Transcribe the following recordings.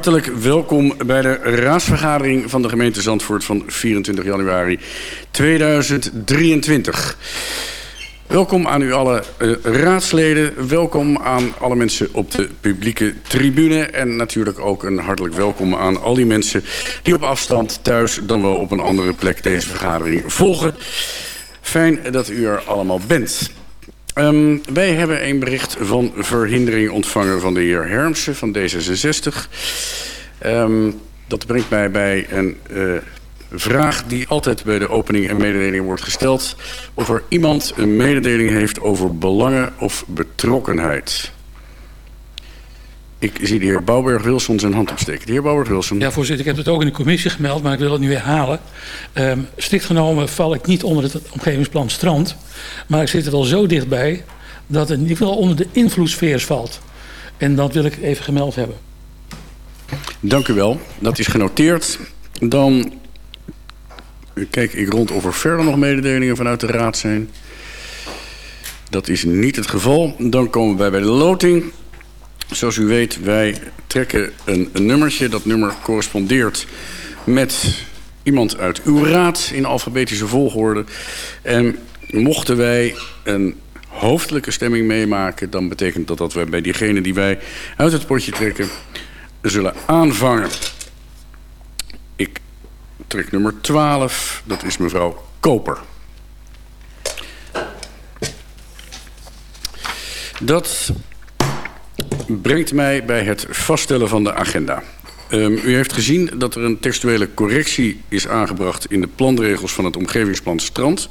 hartelijk welkom bij de raadsvergadering van de gemeente Zandvoort van 24 januari 2023. Welkom aan u alle eh, raadsleden, welkom aan alle mensen op de publieke tribune en natuurlijk ook een hartelijk welkom aan al die mensen die op afstand thuis dan wel op een andere plek deze vergadering volgen. Fijn dat u er allemaal bent. Ehm, wij hebben een bericht van verhindering ontvangen van de heer Hermsen van D66. Ehm, dat brengt mij bij een eh, vraag die altijd bij de opening en mededeling wordt gesteld. Of er iemand een mededeling heeft over belangen of betrokkenheid. Ik zie de heer Bouwberg-Wilson zijn hand opsteken. De heer Bouwberg-Wilson. Ja, voorzitter, ik heb het ook in de commissie gemeld, maar ik wil het nu herhalen. Ehm strikt genomen val ik niet onder het omgevingsplan strand. Maar ik zit er wel zo dichtbij dat het in ieder geval onder de invloedssfeers valt. En dat wil ik even gemeld hebben. Dank u wel. Dat is genoteerd. Dan kijk ik rond of er verder nog mededelingen vanuit de raad zijn. Dat is niet het geval. Dan komen wij bij de loting. Zoals u weet, wij trekken een, een nummertje. Dat nummer correspondeert met iemand uit uw raad in alfabetische volgorde. En mochten wij een hoofdelijke stemming meemaken... dan betekent dat dat wij bij diegene die wij uit het potje trekken... zullen aanvangen. Ik trek nummer 12. Dat is mevrouw Koper. Dat brengt mij bij het vaststellen van de agenda. Um, u heeft gezien dat er een textuele correctie is aangebracht... in de planregels van het omgevingsplan Strand...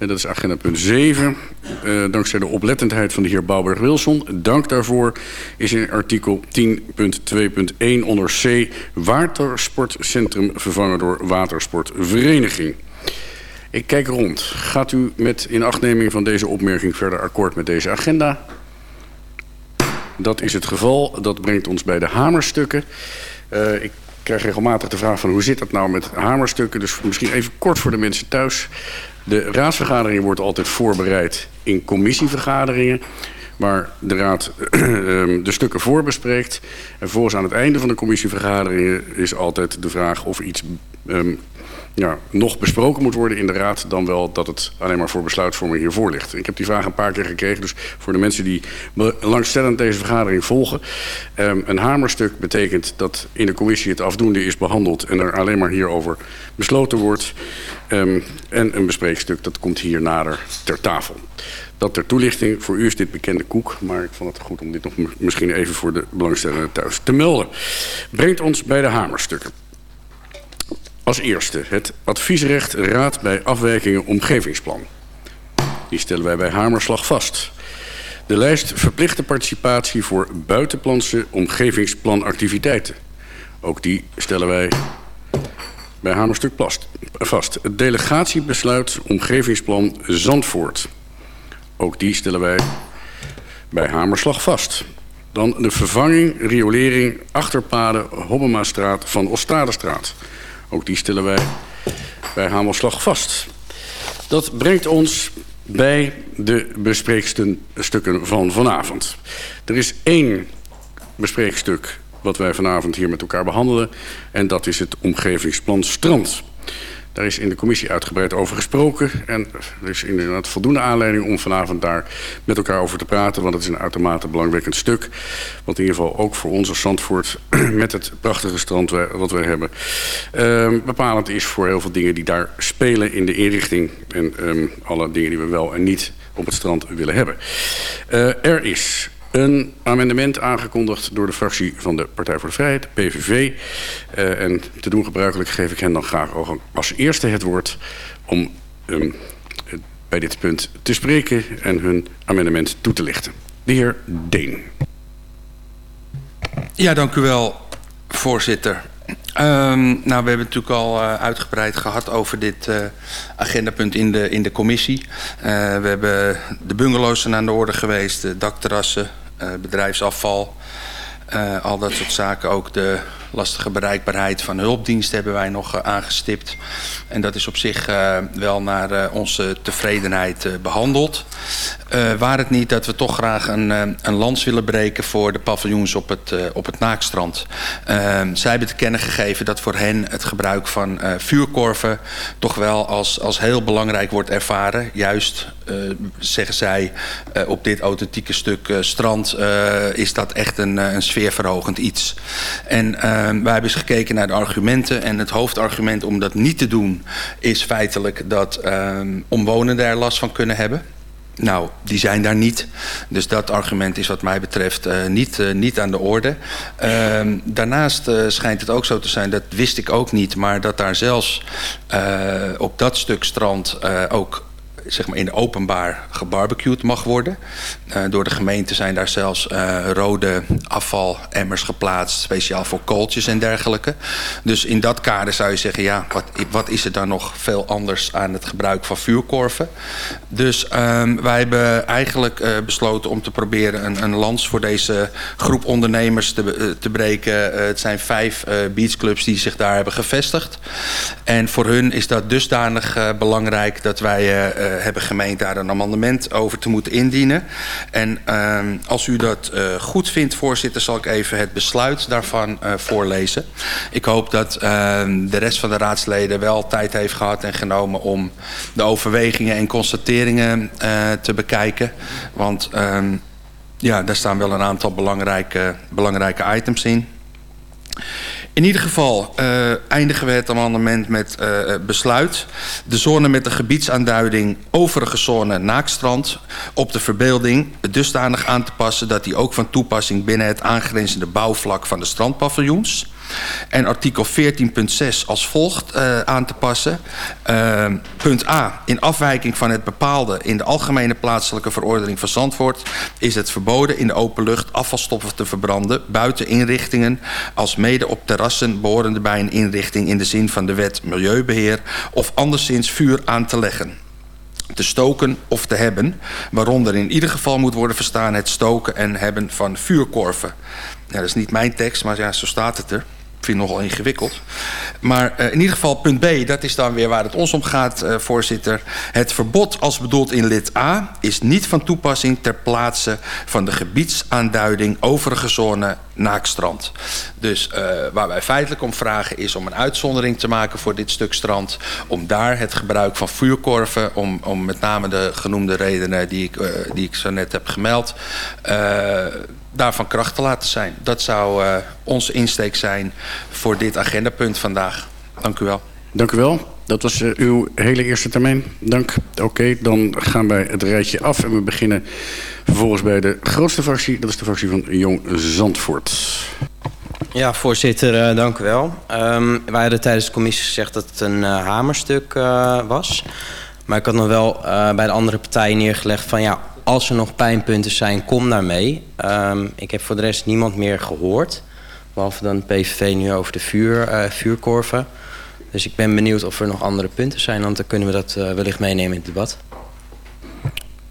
En dat is agenda punt 7. Uh, dankzij de oplettendheid van de heer Bouwberg-Wilson. Dank daarvoor is in artikel 10.2.1 onder C... watersportcentrum vervangen door watersportvereniging. Ik kijk rond. Gaat u met inachtneming van deze opmerking verder akkoord met deze agenda? Dat is het geval. Dat brengt ons bij de hamerstukken. Uh, ik krijg regelmatig de vraag van hoe zit dat nou met hamerstukken. Dus misschien even kort voor de mensen thuis. De raadsvergadering wordt altijd voorbereid in commissievergaderingen waar de raad de stukken voorbespreekt. En vervolgens aan het einde van de commissievergaderingen is altijd de vraag of iets um, ja, nog besproken moet worden in de raad... dan wel dat het alleen maar voor besluitvorming hiervoor ligt. Ik heb die vraag een paar keer gekregen. Dus voor de mensen die belangstellend deze vergadering volgen... Um, een hamerstuk betekent dat in de commissie het afdoende is behandeld... en er alleen maar hierover besloten wordt. En een bespreekstuk, dat komt hier nader ter tafel. Dat ter toelichting. Voor u is dit bekende koek. Maar ik vond het goed om dit nog misschien even voor de belangstellenden thuis te melden. Brengt ons bij de hamerstukken. Als eerste het adviesrecht raad bij afwijkingen omgevingsplan. Die stellen wij bij Hamerslag vast. De lijst verplichte participatie voor buitenplanse omgevingsplanactiviteiten. Ook die stellen wij bij Hamerstuk vast. Het delegatiebesluit omgevingsplan Zandvoort. Ook die stellen wij bij Hamerslag vast. Dan de vervanging, riolering, achterpaden, Hobbemastraat van Ostradestraat. Ook die stellen wij bij Hamelslag vast. Dat brengt ons bij de bespreekstukken van vanavond. Er is één bespreekstuk wat wij vanavond hier met elkaar behandelen. En dat is het omgevingsplan Strand. Daar is in de commissie uitgebreid over gesproken. En er is inderdaad voldoende aanleiding om vanavond daar met elkaar over te praten. Want het is een uitermate belangwekkend stuk. Wat in ieder geval ook voor ons als Zandvoort met het prachtige strand wat we hebben... Um, bepalend is voor heel veel dingen die daar spelen in de inrichting. En um, alle dingen die we wel en niet op het strand willen hebben. Uh, er is een amendement aangekondigd door de fractie van de Partij voor de Vrijheid, PVV. Uh, en te doen gebruikelijk geef ik hen dan graag als eerste het woord om um, bij dit punt te spreken en hun amendement toe te lichten. De heer Deen. Ja, dank u wel, voorzitter. Um, nou, we hebben het natuurlijk al uh, uitgebreid gehad over dit uh, agendapunt in de, in de commissie. Uh, we hebben de bungalows aan de orde geweest, de dakterrassen, bedrijfsafval, al dat soort zaken. Ook de lastige bereikbaarheid van hulpdiensten hebben wij nog aangestipt. En dat is op zich uh, wel naar uh, onze tevredenheid behandeld. waar het niet dat we toch graag een, een lans willen breken voor de paviljoens op het, op het Naakstrand. zij hebben te kennen gegeven dat voor hen het gebruik van vuurkorven toch wel als, als heel belangrijk wordt ervaren. Juist zeggen zij op dit authentieke stuk strand is dat echt een, een sfeerverhogend iets. En wij hebben eens gekeken naar de argumenten en het hoofdargument om dat niet te doen is feitelijk dat um, omwonenden er last van kunnen hebben. Nou, die zijn daar niet. Dus dat argument is wat mij betreft uh, niet, uh, niet aan de orde. Uh, daarnaast uh, schijnt het ook zo te zijn, dat wist ik ook niet... maar dat daar zelfs op dat stuk strand ook zeg maar in de openbaar gebarbecued mag worden. Uh, door de gemeente zijn daar zelfs uh, rode afvalemmers geplaatst, speciaal voor kooltjes en dergelijke. Dus in dat kader zou je zeggen, ja, wat, wat is er dan nog veel anders aan het gebruik van vuurkorven? Dus um, wij hebben eigenlijk uh, besloten om te proberen een, een lans voor deze groep ondernemers te, te breken. het zijn vijf beachclubs die zich daar hebben gevestigd. En voor hun is dat dusdanig belangrijk dat wij hebben gemeend daar een amendement over te moeten indienen. En uh, als u dat uh, goed vindt, voorzitter, zal ik even het besluit daarvan uh, voorlezen. Ik hoop dat ehm, de rest van de raadsleden wel tijd heeft gehad en genomen om de overwegingen en constateringen eh, te bekijken. Want ehm, ja, daar staan wel een aantal belangrijke, belangrijke items in. In ieder geval uh, eindigen we het amendement met uh, besluit. De zone met de gebiedsaanduiding overige zone naakstrand op de verbeelding dusdanig aan te passen dat die ook van toepassing binnen het aangrenzende bouwvlak van de strandpaviljoens en artikel 14.6 als volgt uh, aan te passen. Uh, punt A. In afwijking van het bepaalde in de algemene plaatselijke verordening van Zandvoort is het verboden in de open lucht afvalstoffen te verbranden buiten inrichtingen als mede op terrassen behorende bij een inrichting in de zin van de wet Milieubeheer of anderszins vuur aan te leggen te stoken of te hebben, waaronder in ieder geval moet worden verstaan het stoken en hebben van vuurkorven. Ja, dat is niet mijn tekst, maar ja, zo staat het er vind het nogal ingewikkeld. Maar uh, in ieder geval punt B, dat is dan weer waar het ons om gaat, uh, voorzitter. Het verbod als bedoeld in lid A is niet van toepassing ter plaatse van de gebiedsaanduiding overige zone naakstrand. Dus uh, waar wij feitelijk om vragen is om een uitzondering te maken voor dit stuk strand. Om daar het gebruik van vuurkorven, om, om met name de genoemde redenen die ik, die ik zo net heb gemeld daarvan kracht te laten zijn. Dat zou uh, onze insteek zijn voor dit agendapunt vandaag. Dank u wel. Dank u wel. Dat was uh, uw hele eerste termijn. Dank. Oké, okay, dan gaan wij het rijtje af en we beginnen vervolgens bij de grootste fractie. Dat is de fractie van Jong Zandvoort. Ja, voorzitter, uh, dank u wel. Um, wij hadden tijdens de commissie gezegd dat het een uh, hamerstuk uh, was. Maar ik had nog wel bij de andere partijen neergelegd van ja, als er nog pijnpunten zijn, kom daarmee. Um, ik heb voor de rest niemand meer gehoord. Behalve dan PVV nu over de vuur, uh, vuurkorven. Dus ik ben benieuwd of er nog andere punten zijn. Want dan kunnen we dat uh, wellicht meenemen in het debat.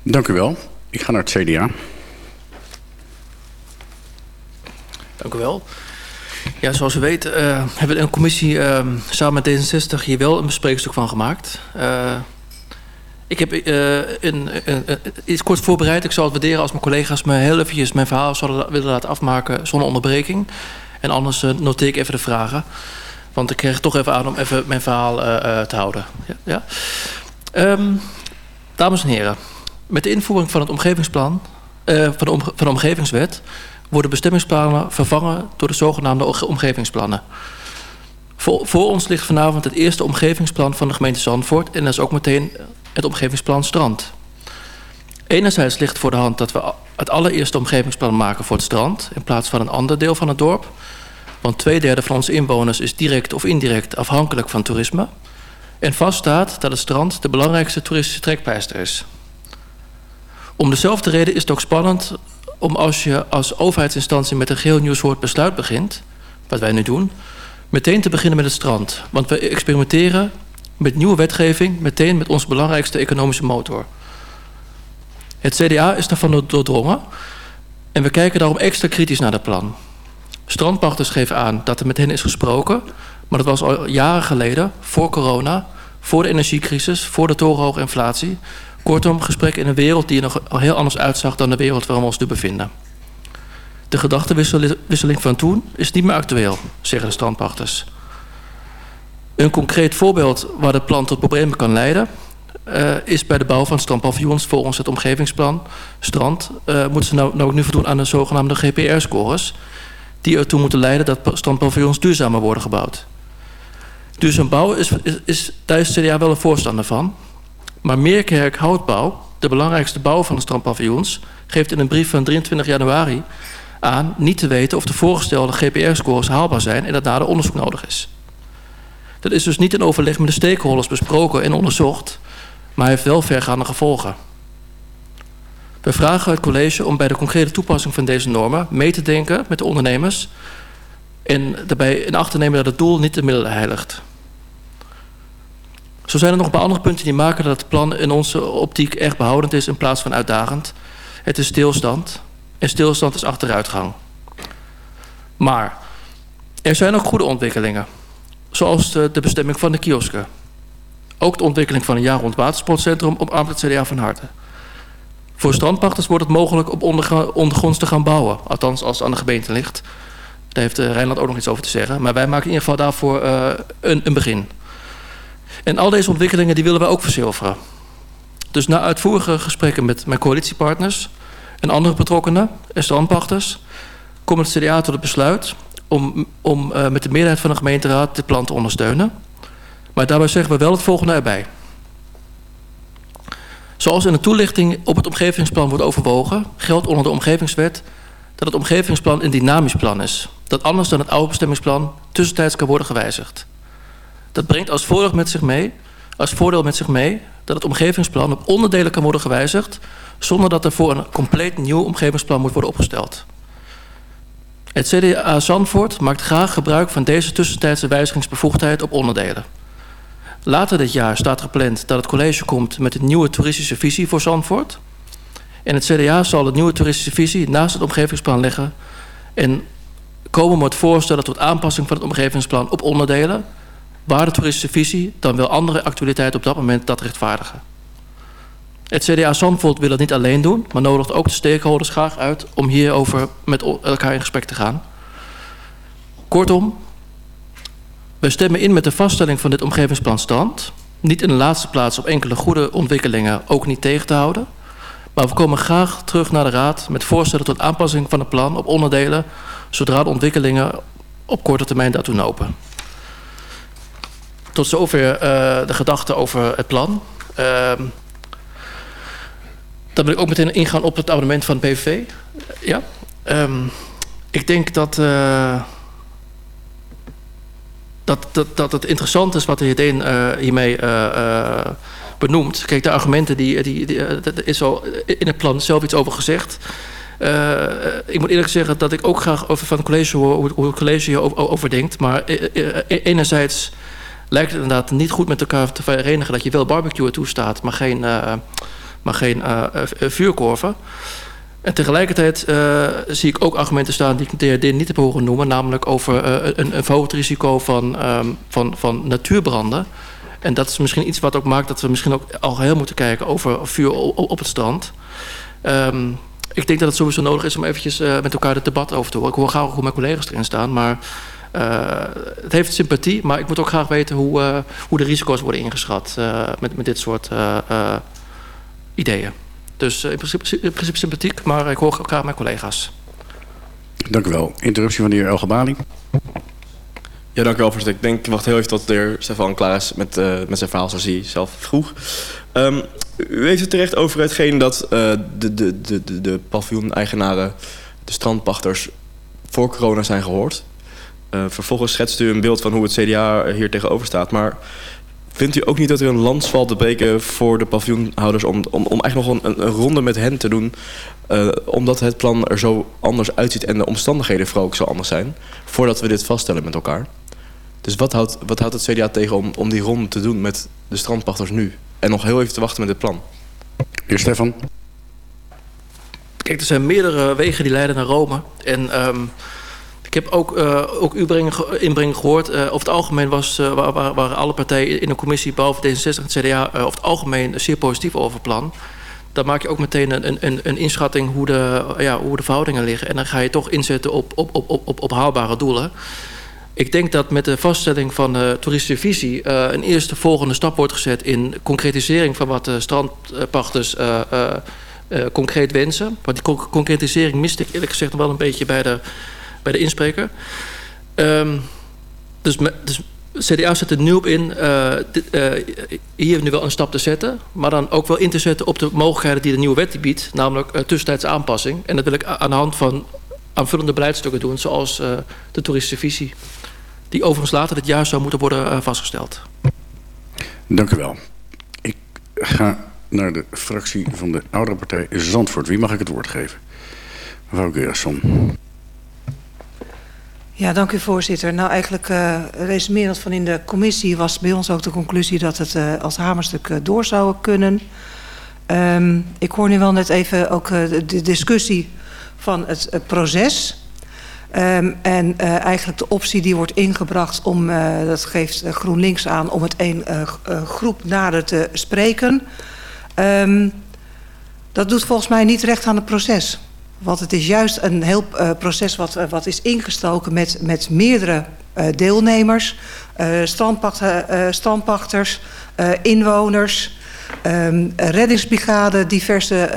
Dank u wel. Ik ga naar het CDA. Dank u wel. Ja, zoals u weet uh, hebben we in de commissie uh, samen met D66 hier wel een bespreekstuk van gemaakt. Ik heb uh, een, een, iets kort voorbereid. Ik zou het waarderen als mijn collega's me heel eventjes mijn verhaal zouden willen laten afmaken zonder onderbreking. En anders uh, noteer ik even de vragen. Want ik kreeg toch even aan om even mijn verhaal uh, te houden. Ja, ja. Um, dames en heren, met de invoering van het omgevingsplan, van, de van de omgevingswet, worden bestemmingsplannen vervangen door de zogenaamde omgevingsplannen. Voor, ons ligt vanavond het eerste omgevingsplan van de gemeente Zandvoort en dat is ook meteen het omgevingsplan Strand. Enerzijds ligt voor de hand dat we het allereerste omgevingsplan maken voor het strand in plaats van een ander deel van het dorp. Want twee derde van onze inwoners is direct of indirect afhankelijk van toerisme. En vaststaat dat het strand de belangrijkste toeristische trekpleister is. Om dezelfde reden is het ook spannend om als je als overheidsinstantie met een geheel nieuw soort besluit begint, wat wij nu doen, meteen te beginnen met het strand. Want we experimenteren met nieuwe wetgeving meteen met onze belangrijkste economische motor. Het CDA is daarvan doordrongen en we kijken daarom extra kritisch naar het plan. Strandpachters geven aan dat er met hen is gesproken, maar dat was al jaren geleden, voor corona, voor de energiecrisis, voor de torenhoge inflatie. Kortom, gesprekken in een wereld die er nog heel anders uitzag dan de wereld waarin we ons nu bevinden. De gedachtenwisseling van toen is niet meer actueel, zeggen de strandpachters. Een concreet voorbeeld waar het plan tot problemen kan leiden... Uh, is bij de bouw van strandpaviljoens volgens het omgevingsplan strand... Uh, moeten ze nou, nou ook nu voldoen aan de zogenaamde GPR-scores... die ertoe moeten leiden dat strandpaviljoens duurzamer worden gebouwd. Duurzaam bouwen is, is, is het CDA wel een voorstander van... maar Meerkerk Houtbouw, de belangrijkste bouw van de strandpaviljoens... geeft in een brief van 23 januari aan niet te weten of de voorgestelde GPR-scores haalbaar zijn... en dat nader onderzoek nodig is. Dat is dus niet in overleg met de stakeholders besproken en onderzocht, maar heeft wel vergaande gevolgen. We vragen het college om bij de concrete toepassing van deze normen mee te denken met de ondernemers en daarbij in acht te nemen dat het doel niet de middelen heiligt. Zo zijn er nog een paar andere punten die maken dat het plan in onze optiek erg behoudend is in plaats van uitdagend. Het is stilstand en stilstand is achteruitgang. Maar er zijn ook goede ontwikkelingen zoals de, de, bestemming van de kiosken. Ook de ontwikkeling van een jaar rond watersportcentrum omarmt het CDA van harte. Voor strandpachters wordt het mogelijk op ondergronds te gaan bouwen. Althans, als het aan de gemeente ligt. Daar heeft uh, Rijnland ook nog iets over te zeggen. Maar wij maken in ieder geval daarvoor uh, een, een, begin. En al deze ontwikkelingen die willen wij ook verzilveren. Dus na uitvoerige gesprekken met mijn coalitiepartners... en andere betrokkenen en strandpachters... komt het CDA tot het besluit om, om uh, met de meerderheid van de gemeenteraad dit plan te ondersteunen. Maar daarbij zeggen we wel het volgende erbij. Zoals in de toelichting op het omgevingsplan wordt overwogen, geldt onder de omgevingswet dat het omgevingsplan een dynamisch plan is. Dat anders dan het oude bestemmingsplan tussentijds kan worden gewijzigd. Dat brengt als met zich mee, als voordeel met zich mee dat het omgevingsplan op onderdelen kan worden gewijzigd zonder dat er voor een compleet nieuw omgevingsplan moet worden opgesteld. Het CDA Zandvoort maakt graag gebruik van deze tussentijdse wijzigingsbevoegdheid op onderdelen. Later dit jaar staat gepland dat het college komt met een nieuwe toeristische visie voor Zandvoort. En het CDA zal de nieuwe toeristische visie naast het omgevingsplan leggen en komen met voorstellen tot aanpassing van het omgevingsplan op onderdelen, waar de toeristische visie dan wel andere actualiteiten op dat moment dat rechtvaardigen. Het CDA Zandvoort wil het niet alleen doen, maar nodigt ook de stakeholders graag uit om hierover met elkaar in gesprek te gaan. Kortom, we stemmen in met de vaststelling van dit omgevingsplan stand. Niet in de laatste plaats op enkele goede ontwikkelingen ook niet tegen te houden. Maar we komen graag terug naar de Raad met voorstellen tot aanpassing van het plan op onderdelen, zodra de ontwikkelingen op korte termijn daartoe lopen. Tot zover uh, de gedachten over het plan. Uh, dan wil ik ook meteen ingaan op het abonnement van het PVV. Ja. Um, ik denk dat, uh, dat, dat, dat het interessant is wat de heer Deen uh, hiermee uh, benoemt. Kijk, de argumenten, die, die, die er is al in het plan zelf iets over gezegd. ik moet eerlijk zeggen dat ik ook graag over van het college hoor hoe, het college hierover over denkt. Maar enerzijds lijkt het inderdaad niet goed met elkaar te verenigen dat je wel barbecue toestaat, maar geen maar geen uh, vuurkorven. En tegelijkertijd zie ik ook argumenten staan die ik de heer niet heb horen noemen. Namelijk over een, een verhoogd risico van, um, van, van natuurbranden. En dat is misschien iets wat ook maakt dat we misschien ook al heel moeten kijken over vuur op, het strand. Um, ik denk dat het sowieso nodig is om eventjes met elkaar het debat over te horen. Ik hoor graag hoe mijn collega's erin staan. Maar het heeft sympathie, maar ik moet ook graag weten hoe, hoe de risico's worden ingeschat met, met dit soort ideeën. Dus in principe, in, principe, sympathiek, maar ik hoor graag mijn collega's. Dank u wel. Interruptie van de heer Elgebali. Ja, dank u wel, voorzitter. Ik denk, ik wacht heel even tot de heer Stefan klaar is met, uh, met zijn verhaal, zoals hij zelf vroeg. Um, u heeft het terecht over hetgeen dat uh, de, de, de, de, de paviljoen-eigenaren, de strandpachters, voor corona zijn gehoord. Uh, vervolgens schetst u een beeld van hoe het CDA hier tegenover staat. Maar vindt u ook niet dat er een lans valt te breken voor de paviljoenhouders... om, om, om echt nog een, een ronde met hen te doen... Uh, omdat het plan er zo anders uitziet en de omstandigheden vooral ook zo anders zijn... voordat we dit vaststellen met elkaar? Dus wat houdt, wat houdt het CDA tegen om, om die ronde te doen met de strandpachters nu? En nog heel even te wachten met dit plan. Heer Stefan. Kijk, er zijn meerdere wegen die leiden naar Rome. En um, ik heb ook, uh, ook uw inbreng gehoord. Uh, over het algemeen was, uh, waren, alle partijen in de commissie... behalve D66 en het CDA over het algemeen zeer positief over plan. Dan maak je ook meteen een, een, een inschatting hoe de, ja, hoe de verhoudingen liggen. En dan ga je toch inzetten op, op, op, op, haalbare doelen. Ik denk dat met de vaststelling van de toeristische visie... Een eerste volgende stap wordt gezet in concretisering... van wat de strandpachters concreet wensen. Want die con concretisering miste ik eerlijk gezegd wel een beetje bij de, bij de inspreker. Um, dus, dus CDA zet er nu op in dit, hier nu wel een stap te zetten... maar dan ook wel in te zetten op de mogelijkheden die de nieuwe wet biedt... namelijk tussentijds aanpassing. En dat wil ik aan de hand van aanvullende beleidstukken doen... zoals de toeristische visie die overigens later dit jaar zou moeten worden vastgesteld. Dank u wel. Ik ga naar de fractie van de oudere partij Zandvoort. Wie mag ik het woord geven? Mevrouw Gerasson. Ja, dank u voorzitter. Nou, eigenlijk uh, resumerend van in de commissie was bij ons ook de conclusie dat het uh, als hamerstuk uh, door zou kunnen. Um, ik hoor nu wel net even ook de discussie van het, proces. Um, en eigenlijk de optie die wordt ingebracht om, dat geeft GroenLinks aan, om het uh, groep nader te spreken. Um, dat doet volgens mij niet recht aan het proces. Want het is juist een heel proces wat, wat is ingestoken met, met meerdere deelnemers. strandpacht, strandpachters, inwoners, um, reddingsbrigade, diverse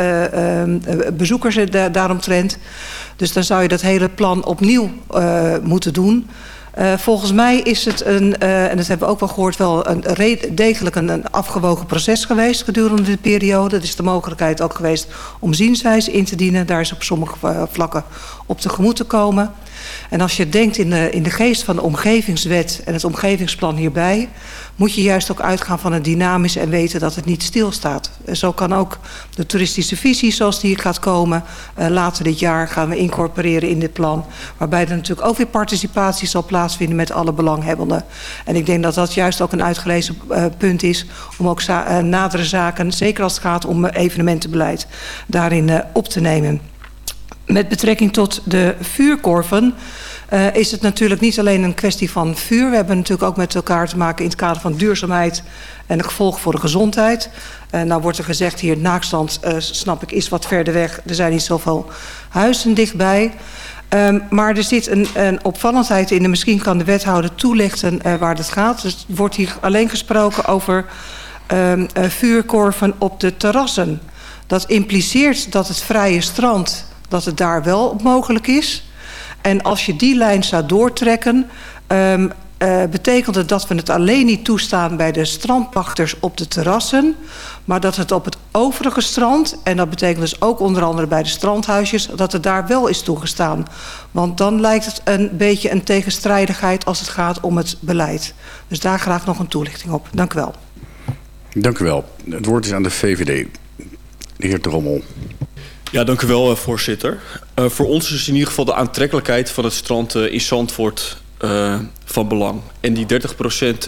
bezoekers daaromtrent. Dus dan zou je dat hele plan opnieuw moeten doen. Uh, volgens mij is het een, uh, en dat hebben we ook wel gehoord, wel een degelijk een, afgewogen proces geweest gedurende de periode. Er is de mogelijkheid ook geweest om zienswijze in te dienen. Daar is op sommige vlakken op tegemoet te komen. En als je denkt in de, in de geest van de omgevingswet en het omgevingsplan hierbij moet je juist ook uitgaan van het dynamisch en weten dat het niet stilstaat. Zo kan ook de toeristische visie zoals die gaat komen uh, later dit jaar gaan we incorporeren in dit plan. Waarbij er natuurlijk ook weer participatie zal plaatsvinden met alle belanghebbenden. En ik denk dat dat juist ook een uitgelezen uh, punt is om ook uh, nadere zaken, zeker als het gaat om evenementenbeleid, daarin op te nemen. Met betrekking tot de vuurkorven uh, is het natuurlijk niet alleen een kwestie van vuur. We hebben natuurlijk ook met elkaar te maken in het kader van duurzaamheid en de gevolgen voor de gezondheid. Uh, nou wordt er gezegd hier, naakstand uh, snap ik is wat verder weg. Er zijn niet zoveel huizen dichtbij. Um, maar er zit een, een opvallendheid in en misschien kan de wethouder toelichten waar het gaat. Dus er wordt hier alleen gesproken over uh, vuurkorven op de terrassen. Dat impliceert dat het vrije strand, dat het daar wel mogelijk is... En als je die lijn zou doortrekken... Um, uh, betekent het dat we het alleen niet toestaan bij de strandpachters op de terrassen... maar dat het op het overige strand, en dat betekent dus ook onder andere bij de strandhuisjes... dat het daar wel is toegestaan. Want dan lijkt het een beetje een tegenstrijdigheid als het gaat om het beleid. Dus daar graag nog een toelichting op. Dank u wel. Dank u wel. Het woord is aan de VVD. De heer Drommel. Ja, dank u wel, uh, voorzitter. Uh, voor ons is in ieder geval de aantrekkelijkheid van het strand uh, in Zandvoort van belang. En die 30%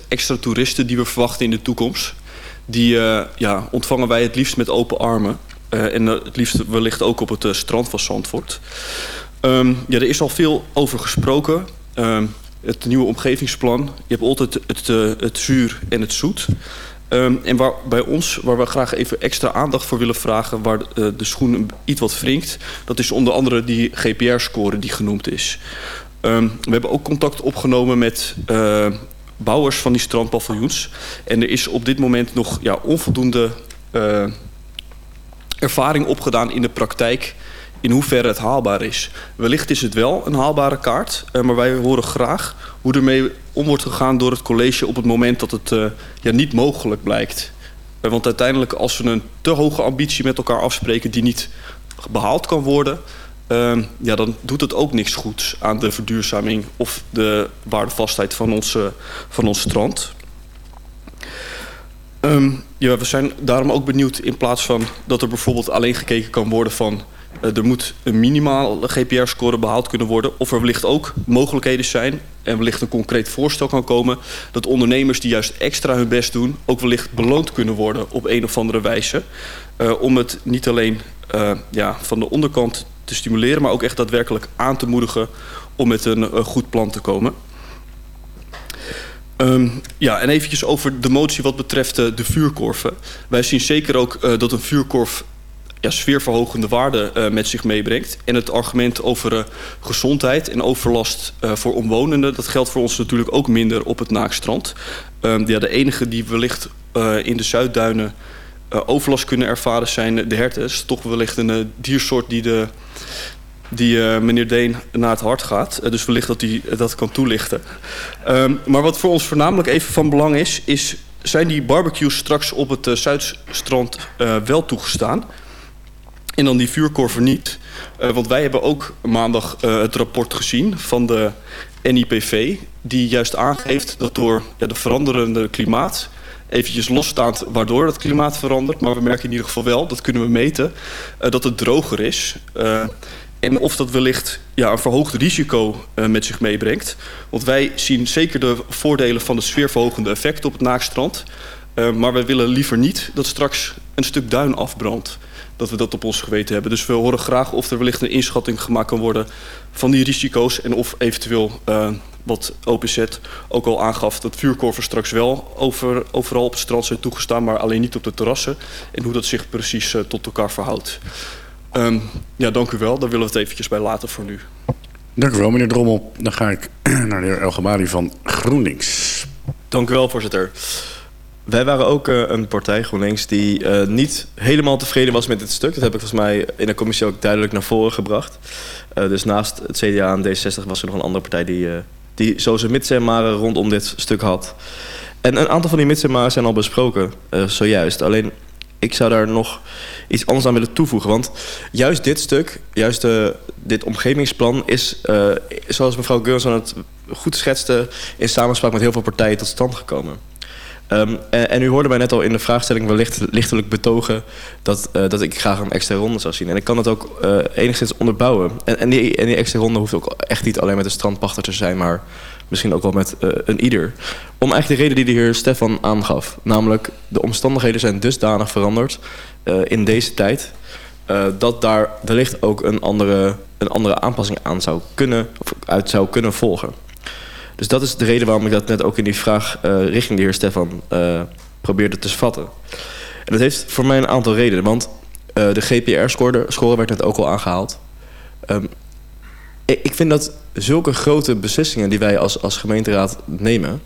extra toeristen die we verwachten in de toekomst... die ja, ontvangen wij het liefst met open armen. en het liefst wellicht ook op het strand van Zandvoort. Um, ja, er is al veel over gesproken. Um, het nieuwe omgevingsplan. Je hebt altijd het, het, het zuur en het zoet. Um, en waar, bij ons, waar we graag even extra aandacht voor willen vragen... waar de, uh, de schoen iets wat wringt... dat is onder andere die GPR-score die genoemd is. Ehm, we hebben ook contact opgenomen met uh, bouwers van die strandpaviljoens. En er is op dit moment nog ja, onvoldoende uh, ervaring opgedaan in de praktijk in hoeverre het haalbaar is. Wellicht is het wel een haalbare kaart, uh, maar wij horen graag hoe ermee om wordt gegaan door het college op het moment dat het uh, ja, niet mogelijk blijkt. Uh, want uiteindelijk als we een te hoge ambitie met elkaar afspreken die niet behaald kan worden, uh, ja, dan doet het ook niks goeds aan de verduurzaming of de waardevastheid van ons, van ons strand. Um, ja, we zijn daarom ook benieuwd in plaats van dat er bijvoorbeeld alleen gekeken kan worden van er moet een minimale GPR-score behaald kunnen worden. Of er wellicht ook mogelijkheden zijn en wellicht een concreet voorstel kan komen... dat ondernemers die juist extra hun best doen... ook wellicht beloond kunnen worden op een of andere wijze. Uh, om het niet alleen uh, ja, van de onderkant te stimuleren... maar ook echt daadwerkelijk aan te moedigen om met een goed plan te komen. Um, ja, en eventjes over de motie wat betreft de vuurkorven. Wij zien zeker ook dat een vuurkorf sfeerverhogende waarde uh, met zich meebrengt. En het argument over uh, gezondheid en overlast uh, voor omwonenden... dat geldt voor ons natuurlijk ook minder op het Naakstrand. Um, ja, de enige die wellicht in de Zuidduinen overlast kunnen ervaren zijn de herten. Toch wellicht een diersoort die, de, die meneer Deen naar het hart gaat. dus wellicht dat hij dat kan toelichten. Um, maar wat voor ons voornamelijk even van belang is... is zijn die barbecues straks op het Zuidstrand wel toegestaan... En dan die vuurkorven niet. Uh, want wij hebben ook maandag uh, het rapport gezien van de NIPV... die juist aangeeft dat door ja, de veranderende klimaat... eventjes losstaand waardoor het klimaat verandert... maar we merken in ieder geval wel, dat kunnen we meten... Uh, dat het droger is... en of dat wellicht ja, een verhoogd risico met zich meebrengt. Want wij zien zeker de voordelen van de sfeerverhogende effecten op het Naakstrand... maar wij willen liever niet dat straks een stuk duin afbrandt dat we dat op ons geweten hebben. Dus we horen graag of er wellicht een inschatting gemaakt kan worden van die risico's en of eventueel uh, wat OPZ ook al aangaf dat vuurkorven straks wel over, overal op het strand zijn toegestaan, maar alleen niet op de terrassen en hoe dat zich precies uh, tot elkaar verhoudt. Um, ja, dank u wel. Daar willen we het eventjes bij laten voor nu. Dank u wel, meneer Drommel. Dan ga ik naar de heer Elgebari van GroenLinks. Dank u wel, voorzitter. Wij waren ook uh, een partij, GroenLinks, die uh, niet helemaal tevreden was met dit stuk. Dat heb ik volgens mij in de commissie ook duidelijk naar voren gebracht. Uh, dus naast het CDA en D66 was er nog een andere partij die, die zo zijn mits en rondom dit stuk had. En een aantal van die mits en zijn al besproken, zojuist. Alleen, ik zou daar nog iets anders aan willen toevoegen. Want juist dit stuk, juist dit omgevingsplan... is, zoals mevrouw Geursson het goed schetste... in samenspraak met heel veel partijen tot stand gekomen. Um, en, en, u hoorde mij net al in de vraagstelling wellicht lichtelijk betogen dat, uh, dat ik graag een extra ronde zou zien. En ik kan dat ook uh, enigszins onderbouwen. En, en, die, en die extra ronde hoeft ook echt niet alleen met de strandpachter te zijn, maar misschien ook wel met een ieder. Om eigenlijk de reden die de heer Stefan aangaf. Namelijk, de omstandigheden zijn dusdanig veranderd in deze tijd. dat daar wellicht ook een andere, een andere aanpassing aan zou kunnen, of uit zou kunnen volgen. Dus dat is de reden waarom ik dat net ook in die vraag uh, richting de heer Stefan uh, probeerde te vatten. En dat heeft voor mij een aantal redenen. Want uh, de GPR-score score werd net ook al aangehaald. Um, ik, vind dat zulke grote beslissingen die wij als, als gemeenteraad nemen...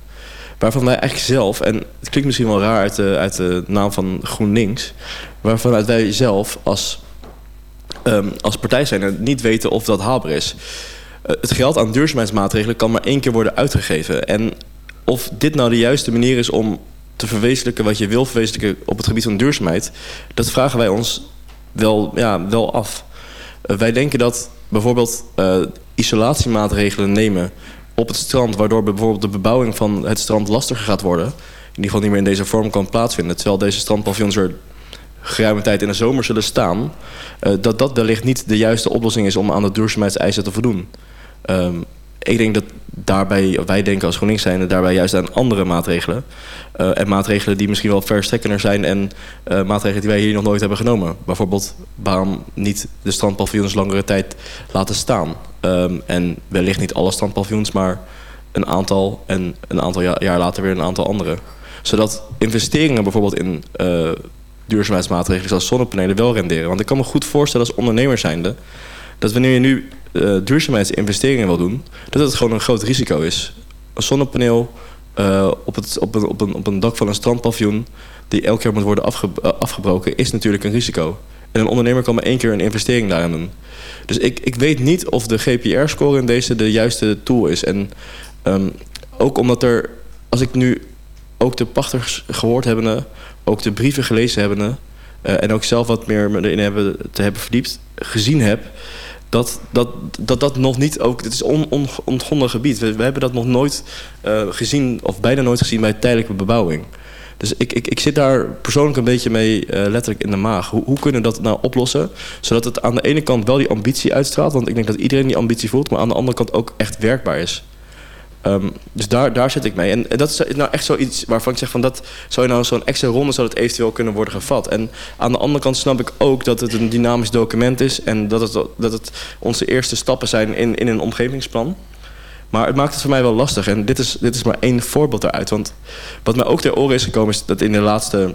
waarvan wij eigenlijk zelf, en het klinkt misschien wel raar uit de, uit de naam van GroenLinks... waarvan wij zelf als, um, als partij zijn niet weten of dat haalbaar is het geld aan duurzaamheidsmaatregelen kan maar één keer worden uitgegeven. En of dit nou de juiste manier is om te verwezenlijken wat je wil verwezenlijken op het gebied van duurzaamheid, dat vragen wij ons wel, ja, wel af. Uh, wij denken dat bijvoorbeeld uh, isolatiemaatregelen nemen op het strand, waardoor bijvoorbeeld de bebouwing van het strand lastiger gaat worden, in ieder geval niet meer in deze vorm kan plaatsvinden, terwijl deze strandpaviljoens er geruime tijd in de zomer zullen staan, uh, dat dat wellicht niet de juiste oplossing is om aan de duurzaamheidseisen te voldoen. Um, ik denk dat daarbij, wij denken als GroenLinks zijn, daarbij juist aan andere maatregelen. Uh, en maatregelen die misschien wel verstrekkender zijn en uh, maatregelen die wij hier nog nooit hebben genomen. Bijvoorbeeld, waarom niet de strandpaviljoens langere tijd laten staan? Um, en wellicht niet alle strandpaviljoens, maar een aantal en een aantal jaar, later weer een aantal andere. Zodat investeringen bijvoorbeeld in duurzaamheidsmaatregelen zoals zonnepanelen wel renderen. Want ik kan me goed voorstellen als ondernemer zijnde dat wanneer je nu uh, duurzaamheidsinvesteringen wil doen, dat het gewoon een groot risico is. Een zonnepaneel uh, op, het, op, een, op, een, op een dak van een strandpaviljoen die elk jaar moet worden uh, afgebroken, is natuurlijk een risico. En een ondernemer kan maar één keer een investering daarin doen. Dus ik, ik weet niet of de GPR-score in deze de juiste tool is. En um, ook omdat er, als ik nu ook de pachters gehoord hebbende, ook de brieven gelezen hebbende, uh, en ook zelf wat meer erin hebben, te hebben verdiept, gezien heb, dat dat, dat, dat nog niet ook. Het is on, on, gebied. We, hebben dat nog nooit uh, gezien, of bijna nooit gezien bij tijdelijke bebouwing. Dus ik, ik, ik zit daar persoonlijk een beetje mee uh, letterlijk in de maag. Hoe, hoe kunnen we dat nou oplossen? Zodat het aan de ene kant wel die ambitie uitstraalt. Want ik denk dat iedereen die ambitie voelt. Maar aan de andere kant ook echt werkbaar is. Um, dus daar, daar zit ik mee. En, dat is nou echt zoiets waarvan ik zeg van dat zou je nou zo'n extra ronde zou het eventueel kunnen worden gevat. En aan de andere kant snap ik ook dat het een dynamisch document is en dat het, dat het onze eerste stappen zijn in, in een omgevingsplan. Maar het maakt het voor mij wel lastig. En dit is, dit is maar één voorbeeld daaruit. Want wat mij ook ter oren is gekomen is dat in de laatste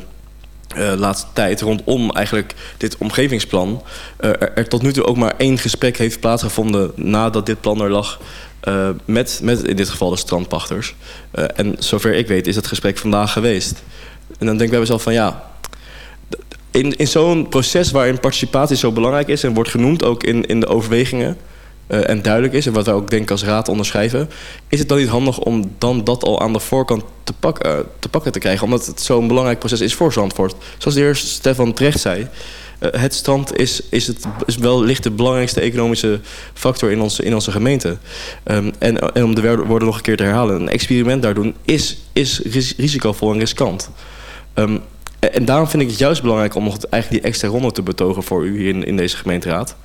uh, laatste tijd rondom eigenlijk dit omgevingsplan... Er, er, tot nu toe ook maar één gesprek heeft plaatsgevonden nadat dit plan er lag... Uh, met, met in dit geval de strandpachters. en zover ik weet is het gesprek vandaag geweest. En dan denk ik bij mezelf van ja... In, in zo'n proces waarin participatie zo belangrijk is... en wordt genoemd ook in, in de overwegingen... Uh, en duidelijk is, en wat wij ook denk als raad onderschrijven... is het dan niet handig om dan dat al aan de voorkant te, pak, te pakken te krijgen... omdat het zo'n belangrijk proces is voor Zandvoort. Zoals de heer Stefan terecht zei... Uh, het strand is, is, het, is wellicht de belangrijkste economische factor in onze, in onze gemeente. Um, en, om de woorden nog een keer te herhalen... een experiment daar doen is, is ris risicovol en riskant. Um, en daarom vind ik het juist belangrijk om nog eigenlijk die extra ronde te betogen... voor u hier in, in deze gemeenteraad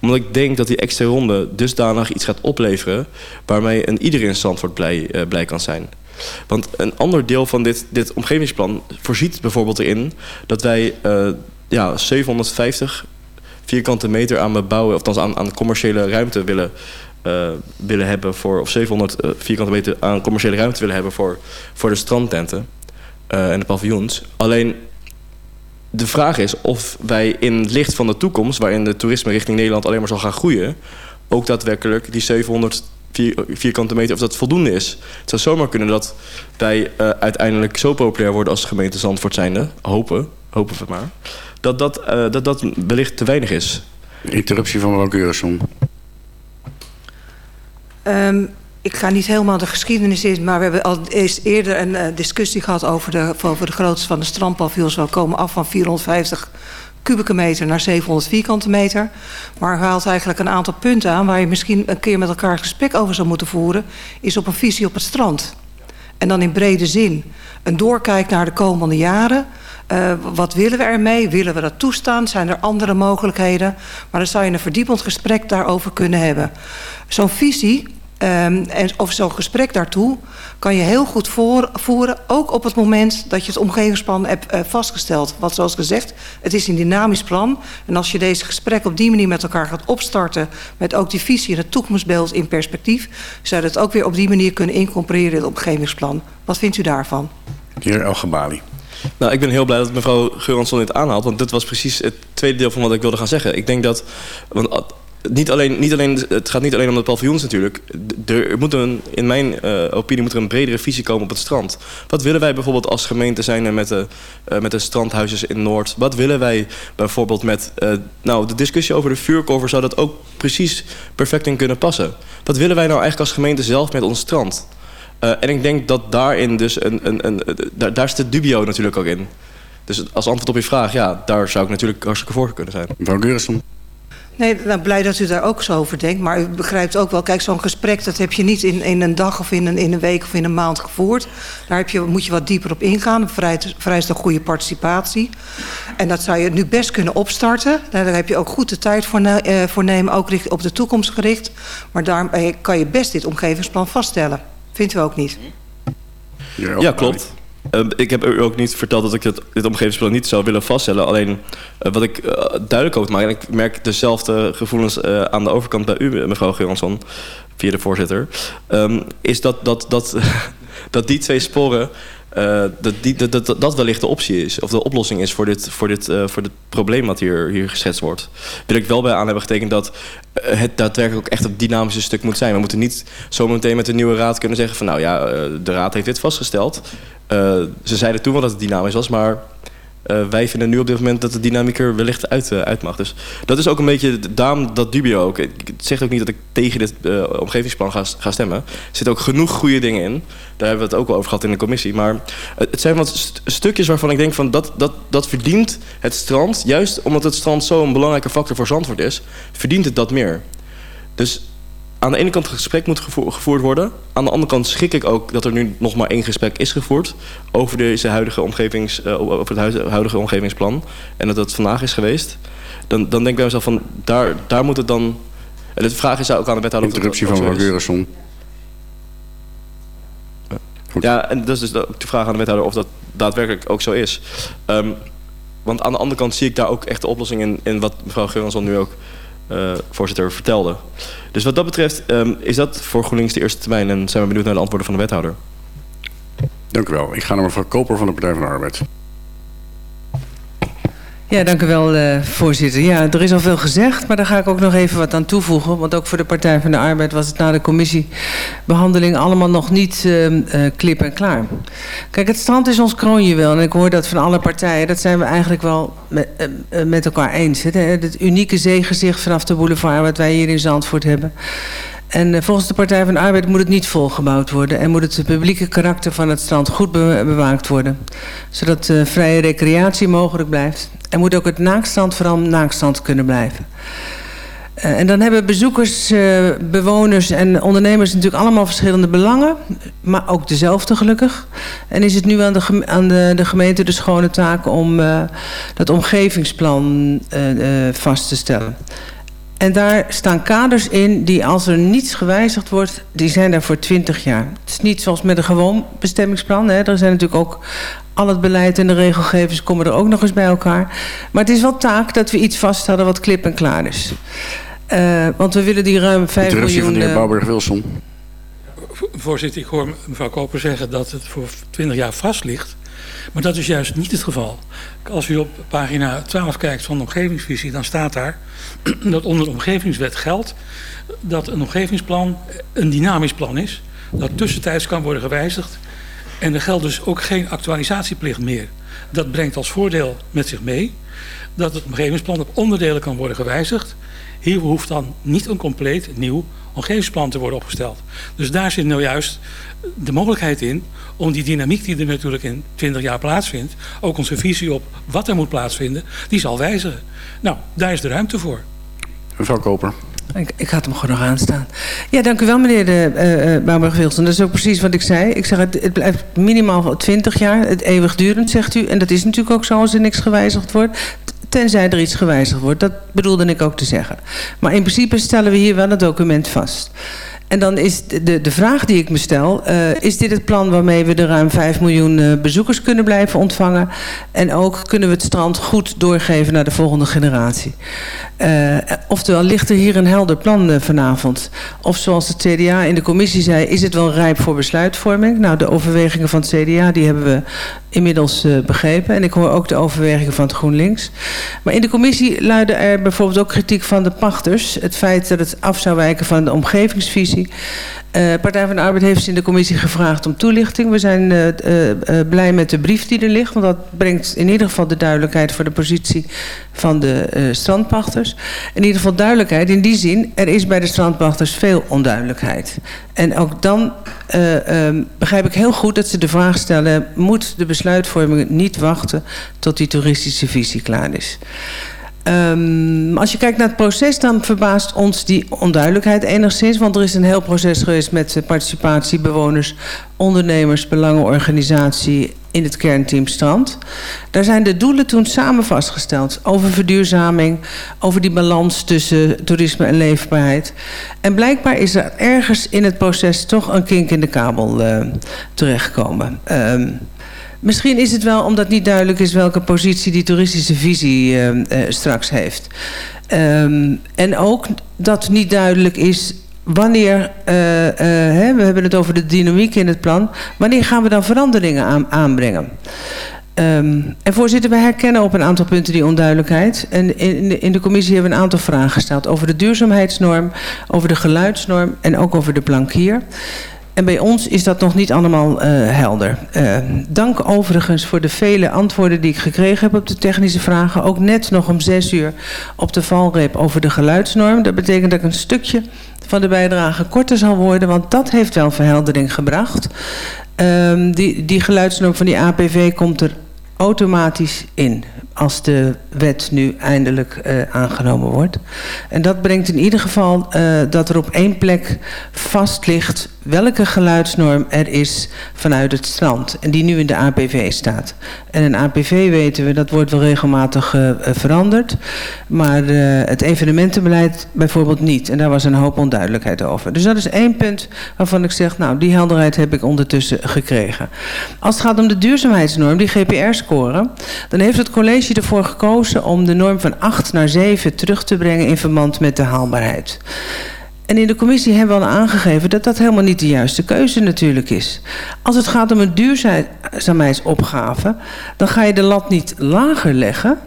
omdat ik denk dat die extra ronde dusdanig iets gaat opleveren... waarmee een iedereen in Zandvoort blij, uh, blij kan zijn. Want een ander deel van dit, dit omgevingsplan voorziet bijvoorbeeld erin... dat wij uh, ja, 750 vierkante meter aan bebouwen... of althans aan, aan commerciële ruimte willen, uh, willen hebben... Voor, of 700 vierkante meter aan commerciële ruimte willen hebben... voor, voor de strandtenten en de paviljoens. Alleen de vraag is of wij in het licht van de toekomst... waarin de toerisme richting Nederland alleen maar zal gaan groeien... ook daadwerkelijk die 700 vier, vierkante meter, of dat voldoende is. Het zou zomaar kunnen dat wij uiteindelijk zo populair worden... als gemeente Zandvoort zijnde, hopen, hopen we maar... dat dat, uh, dat, dat wellicht te weinig is. Interruptie van mevrouw Geurson. Um, ik ga niet helemaal de geschiedenis in, maar we hebben al eens eerder een uh, discussie gehad over de, over de grootte van de strandpaviljoens. We komen af van 450 kubieke meter naar 700 vierkante meter. Maar haalt eigenlijk een aantal punten aan waar je misschien een keer met elkaar gesprek over zou moeten voeren. Is op een visie op het strand. En dan in brede zin. Een doorkijk naar de komende jaren. Uh, wat willen we ermee? Willen we dat toestaan? Zijn er andere mogelijkheden? Maar dan zou je een verdiepend gesprek daarover kunnen hebben. Zo'n visie Um, en, of zo'n gesprek daartoe kan je heel goed voor, voeren... ook op het moment dat je het omgevingsplan hebt uh, vastgesteld. Want zoals gezegd, het is een dynamisch plan. En als je deze gesprekken op die manier met elkaar gaat opstarten... met ook die visie en het toekomstbeeld in perspectief... zou je dat ook weer op die manier kunnen incorporeren in het omgevingsplan. Wat vindt u daarvan? De heer Elgebali. Nou, ik ben heel blij dat mevrouw Geuransson dit aanhaalt... want dit was precies het tweede deel van wat ik wilde gaan zeggen. Ik denk dat... Want niet alleen, niet alleen, het gaat niet alleen om de paviljoens natuurlijk. Er moet een, in mijn uh, opinie moet er een bredere visie komen op het strand. Wat willen wij bijvoorbeeld als gemeente zijn met de, uh, met de strandhuisjes in Noord? Wat willen wij bijvoorbeeld met... Uh, nou, de discussie over de vuurkoffer zou dat ook precies perfect in kunnen passen. Wat willen wij nou eigenlijk als gemeente zelf met ons strand? en ik denk dat daarin dus een... een, een, daar, daar zit dubio natuurlijk ook in. Dus als antwoord op je vraag, ja, daar zou ik natuurlijk hartstikke voor kunnen zijn. Mevrouw Geurson. Nee, nou, blij dat u daar ook zo over denkt. Maar u begrijpt ook wel, kijk, zo'n gesprek... dat heb je niet in, in een dag of in een, in een week of in een maand gevoerd. Daar heb je, moet je wat dieper op ingaan. Vereist, vereist een goede participatie. En dat zou je nu best kunnen opstarten. Daar heb je ook goed de tijd voor, uh, voor nemen, ook op de toekomst gericht. Maar daar kan je best dit omgevingsplan vaststellen. Vindt u ook niet? Ja, ja klopt. Uh, ik heb u ook niet verteld dat ik het, dit omgevingsplan niet zou willen vaststellen. Alleen uh, wat ik uh, duidelijk ook maak, en ik merk dezelfde gevoelens aan de overkant bij u, mevrouw Geuransson, via de voorzitter, um, is dat, dat, dat, dat die twee sporen eh, dat, die, dat, dat, wellicht de optie is, of de oplossing is voor dit, voor dit, eh, voor dit probleem wat hier, hier geschetst wordt. Wil ik wel bij aan hebben getekend dat eh, het daadwerkelijk ook echt het dynamische stuk moet zijn. We moeten niet zometeen met de nieuwe raad kunnen zeggen van nou ja, de raad heeft dit vastgesteld. Eh, ze zeiden toen wel dat het dynamisch was, maar wij vinden nu op dit moment dat de dynamiek er wellicht uit, eh, mag. Dus dat is ook een beetje, daarom dat dubio ook. Ik zeg ook niet dat ik tegen dit eh, omgevingsplan ga, ga stemmen. Er zitten ook genoeg goede dingen in. Daar hebben we het ook wel over gehad in de commissie. Maar het zijn wat st- stukjes waarvan ik denk van dat, dat, dat verdient het strand. Juist omdat het strand zo'n belangrijke factor voor Zandvoort is, verdient het dat meer. Dus aan de ene kant het gesprek moet gevoer- gevoerd worden. Aan de andere kant schik ik ook dat er nu nog maar één gesprek is gevoerd over, deze huidige omgevings, eh, over het huidige- omgevingsplan. En dat dat vandaag is geweest. Dan, dan denk ik bij mezelf van daar, daar moet het dan. En de vraag is ook aan de wethouder. of dat Interruptie ook van mevrouw. Ja, en dat is dus de, vraag aan de wethouder of dat daadwerkelijk ook zo is. Ehm, want aan de andere kant zie ik daar ook echt de oplossing in, in wat mevrouw Geuransson nu ook, eh, voorzitter, vertelde. Dus wat dat betreft ehm, is dat voor GroenLinks de eerste termijn en zijn we benieuwd naar de antwoorden van de wethouder. Dank u wel. Ik ga naar mevrouw Koper van de Partij van de Arbeid. Ja, dank u wel, eh, voorzitter. Ja, er is al veel gezegd, maar daar ga ik ook nog even wat aan toevoegen. Want ook voor de Partij van de Arbeid was het na de commissiebehandeling allemaal nog niet eh, eh, klip en klaar. Kijk, het strand is ons kroonjuwel en ik hoor dat van alle partijen. Dat zijn we eigenlijk wel met, eh, met elkaar eens. hè. Het unieke zeegezicht vanaf de boulevard wat wij hier in Zandvoort hebben. En volgens de Partij van de Arbeid moet het niet volgebouwd worden... en moet het publieke karakter van het strand goed be- bewaakt worden. Zodat vrije recreatie mogelijk blijft. En moet ook het naakstrand vooral naakstrand kunnen blijven. Eh, en dan hebben bezoekers, eh, bewoners en ondernemers natuurlijk allemaal verschillende belangen. Maar ook dezelfde gelukkig. En is het nu aan de, gemeente de schone taak om eh, dat omgevingsplan vast te stellen. En daar staan kaders in die als er niets gewijzigd wordt, die zijn daar voor 20 jaar. Het is niet zoals met een gewoon bestemmingsplan. Hè. Er zijn natuurlijk ook al het beleid en de regelgevers komen er ook nog eens bij elkaar. Maar het is wel taak dat we iets vaststellen wat klip en klaar is. Eh, want we willen die ruim 5 Interruptie miljoen... van de heer eh, Bouwberg-Wilson. Voorzitter, ik hoor mevrouw Koper zeggen dat het voor 20 jaar vast ligt. Maar dat is juist niet het geval. Als u op pagina 12 kijkt van de omgevingsvisie, dan staat daar dat onder de omgevingswet geldt dat een omgevingsplan een dynamisch plan is. Dat tussentijds kan worden gewijzigd. En er geldt dus ook geen actualisatieplicht meer. Dat brengt als voordeel met zich mee dat het omgevingsplan op onderdelen kan worden gewijzigd. Hier hoeft dan niet een compleet nieuw omgevingsplan te worden opgesteld. Dus daar zit nou juist de mogelijkheid in om die dynamiek die er natuurlijk in 20 jaar plaatsvindt, ook onze visie op wat er moet plaatsvinden, die zal wijzigen. Nou, daar is de ruimte voor. Mevrouw Koper. Ik, ik had hem gewoon nog aanstaan. Ja, dank u wel, meneer de uh, Bouwberg-Wilson. Dat is ook precies wat ik zei. Ik zeg, het, het blijft minimaal 20 jaar, het eeuwigdurend, zegt u. En dat is natuurlijk ook zo als er niks gewijzigd wordt. Tenzij er iets gewijzigd wordt. Dat bedoelde ik ook te zeggen. Maar in principe stellen we hier wel het document vast. En dan is de, de vraag die ik me stel... Uh, is dit het plan waarmee we de ruim 5 miljoen uh, bezoekers kunnen blijven ontvangen? En ook kunnen we het strand goed doorgeven naar de volgende generatie? Uh, oftewel, ligt er hier een helder plan vanavond? Of zoals het CDA in de commissie zei... is het wel rijp voor besluitvorming? Nou, de overwegingen van het CDA die hebben we inmiddels begrepen. En ik hoor ook de overwegingen van het GroenLinks. Maar in de commissie luidde er bijvoorbeeld ook kritiek van de pachters. Het feit dat het af zou wijken van de omgevingsvisie... Uh, Partij van de Arbeid heeft in de commissie gevraagd om toelichting. We zijn uh, uh, blij met de brief die er ligt, want dat brengt in ieder geval de duidelijkheid voor de positie van de strandpachters. In ieder geval duidelijkheid in die zin, er is bij de strandpachters veel onduidelijkheid. En ook dan um, begrijp ik heel goed dat ze de vraag stellen, moet de besluitvorming niet wachten tot die toeristische visie klaar is? Um, als je kijkt naar het proces, dan verbaast ons die onduidelijkheid enigszins. Want er is een heel proces geweest met participatie, bewoners, ondernemers, belangenorganisatie in het kernteam Strand. Daar zijn de doelen toen samen vastgesteld. Over verduurzaming, over die balans tussen toerisme en leefbaarheid. En blijkbaar is er ergens in het proces toch een kink in de kabel uh, terechtgekomen. Um, Misschien is het wel omdat niet duidelijk is welke positie die toeristische visie uh, uh, straks heeft. Um, en ook dat niet duidelijk is wanneer, eh, hè, we hebben het over de dynamiek in het plan, wanneer gaan we dan veranderingen aan, aanbrengen? Ehm, en voorzitter, wij herkennen op een aantal punten die onduidelijkheid. En in de, in de commissie hebben we een aantal vragen gesteld over de duurzaamheidsnorm, over de geluidsnorm en ook over de plankier. En bij ons is dat nog niet allemaal uh, helder. Uh, dank overigens voor de vele antwoorden die ik gekregen heb op de technische vragen. Ook net nog om zes uur op de valreep over de geluidsnorm. Dat betekent dat ik een stukje van de bijdrage korter zal worden, want dat heeft wel verheldering gebracht. Uh, die, die geluidsnorm van die APV komt er automatisch in als de wet nu eindelijk uh, aangenomen wordt. En dat brengt in ieder geval uh, dat er op één plek vast ligt welke geluidsnorm er is vanuit het strand. En die nu in de APV staat. En een APV weten we, dat wordt wel regelmatig uh, veranderd. Maar het evenementenbeleid bijvoorbeeld niet. En daar was een hoop onduidelijkheid over. Dus dat is één punt waarvan ik zeg, nou die helderheid heb ik ondertussen gekregen. Als het gaat om de duurzaamheidsnorm, die GPR-score, dan heeft het college ervoor gekozen om de norm van 8 naar 7 terug te brengen in verband met de haalbaarheid. En in de commissie hebben we al aangegeven dat dat helemaal niet de juiste keuze natuurlijk is. Als het gaat om een duurzaamheidsopgave, dan ga je de lat niet lager leggen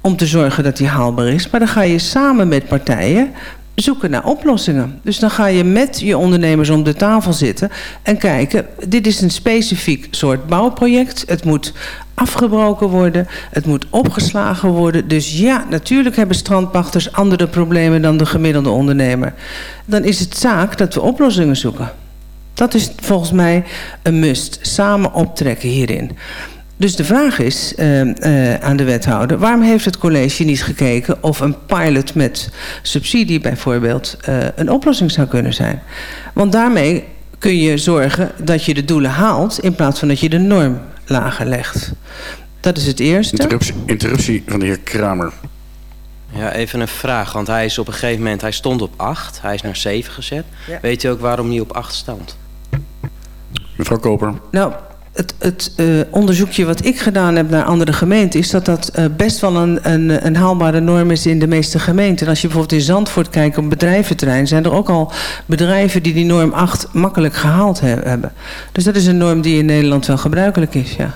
om te zorgen dat die haalbaar is. Maar dan ga je samen met partijen zoeken naar oplossingen. Dus dan ga je met je ondernemers om de tafel zitten en kijken, dit is een specifiek soort bouwproject. Het moet afgebroken worden, het moet opgeslagen worden. Dus ja, natuurlijk hebben strandpachters andere problemen dan de gemiddelde ondernemer. Dan is het zaak dat we oplossingen zoeken. Dat is volgens mij een must. Samen optrekken hierin. Dus de vraag is uh, uh, aan de wethouder... waarom heeft het college niet gekeken of een pilot met subsidie bijvoorbeeld... Uh, een oplossing zou kunnen zijn? Want daarmee kun je zorgen dat je de doelen haalt... in plaats van dat je de norm lager legt. Dat is het eerste. Interruptie, interruptie van de heer Kramer. Ja, even een vraag, want hij is op een gegeven moment... hij stond op 8, hij is naar 7 gezet. Ja. Weet u ook waarom hij op 8 stond? Mevrouw Koper. Nou, het, het uh, onderzoekje wat ik gedaan heb naar andere gemeenten... is dat dat uh, best wel een, een, een, haalbare norm is in de meeste gemeenten. Als je bijvoorbeeld in Zandvoort kijkt op bedrijventerrein... zijn er ook al bedrijven die die norm 8 makkelijk gehaald he hebben. Dus dat is een norm die in Nederland wel gebruikelijk is, ja.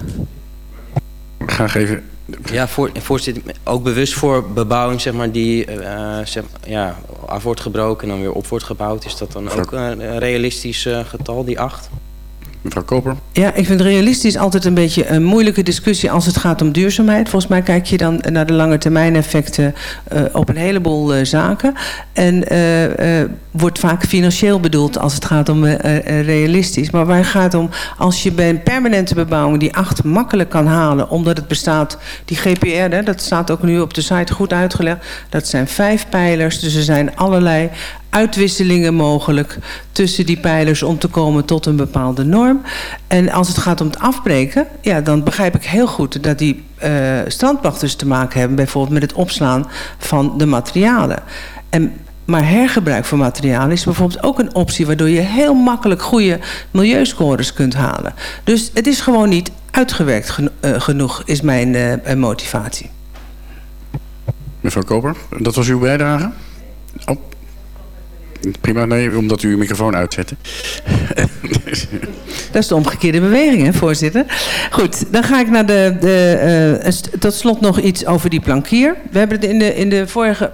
Graag even... Ja, voor, voorzitter, ook bewust voor bebouwing zeg maar, die uh, zeg, ja, af wordt gebroken en dan weer op wordt gebouwd. Is dat dan ook een realistisch getal, die 8? Mevrouw Koper. Ja, ik vind realistisch altijd een beetje een moeilijke discussie als het gaat om duurzaamheid. Volgens mij kijk je dan naar de lange termijn effecten uh, op een heleboel uh, zaken. En uh, wordt vaak financieel bedoeld als het gaat om realistisch. Maar waar gaat om als je bij een permanente bebouwing die acht makkelijk kan halen. Omdat het bestaat, die GPR, hè, dat staat ook nu op de site goed uitgelegd. Dat zijn vijf pijlers, dus er zijn allerlei uitwisselingen mogelijk tussen die pijlers om te komen tot een bepaalde norm. En als het gaat om het afbreken, ja, dan begrijp ik heel goed dat die uh, te maken hebben bijvoorbeeld met het opslaan van de materialen. En maar hergebruik van materialen is bijvoorbeeld ook een optie... waardoor je heel makkelijk goede milieuscores kunt halen. Dus het is gewoon niet uitgewerkt uh, genoeg, is mijn uh, motivatie. Mevrouw Koper, dat was uw bijdrage? Oh. Prima, nee, omdat u uw microfoon uitzette. Dat is de omgekeerde beweging, hè, voorzitter. Goed, dan ga ik naar de... de uh, tot slot nog iets over die plankier. We hebben het in de, in de vorige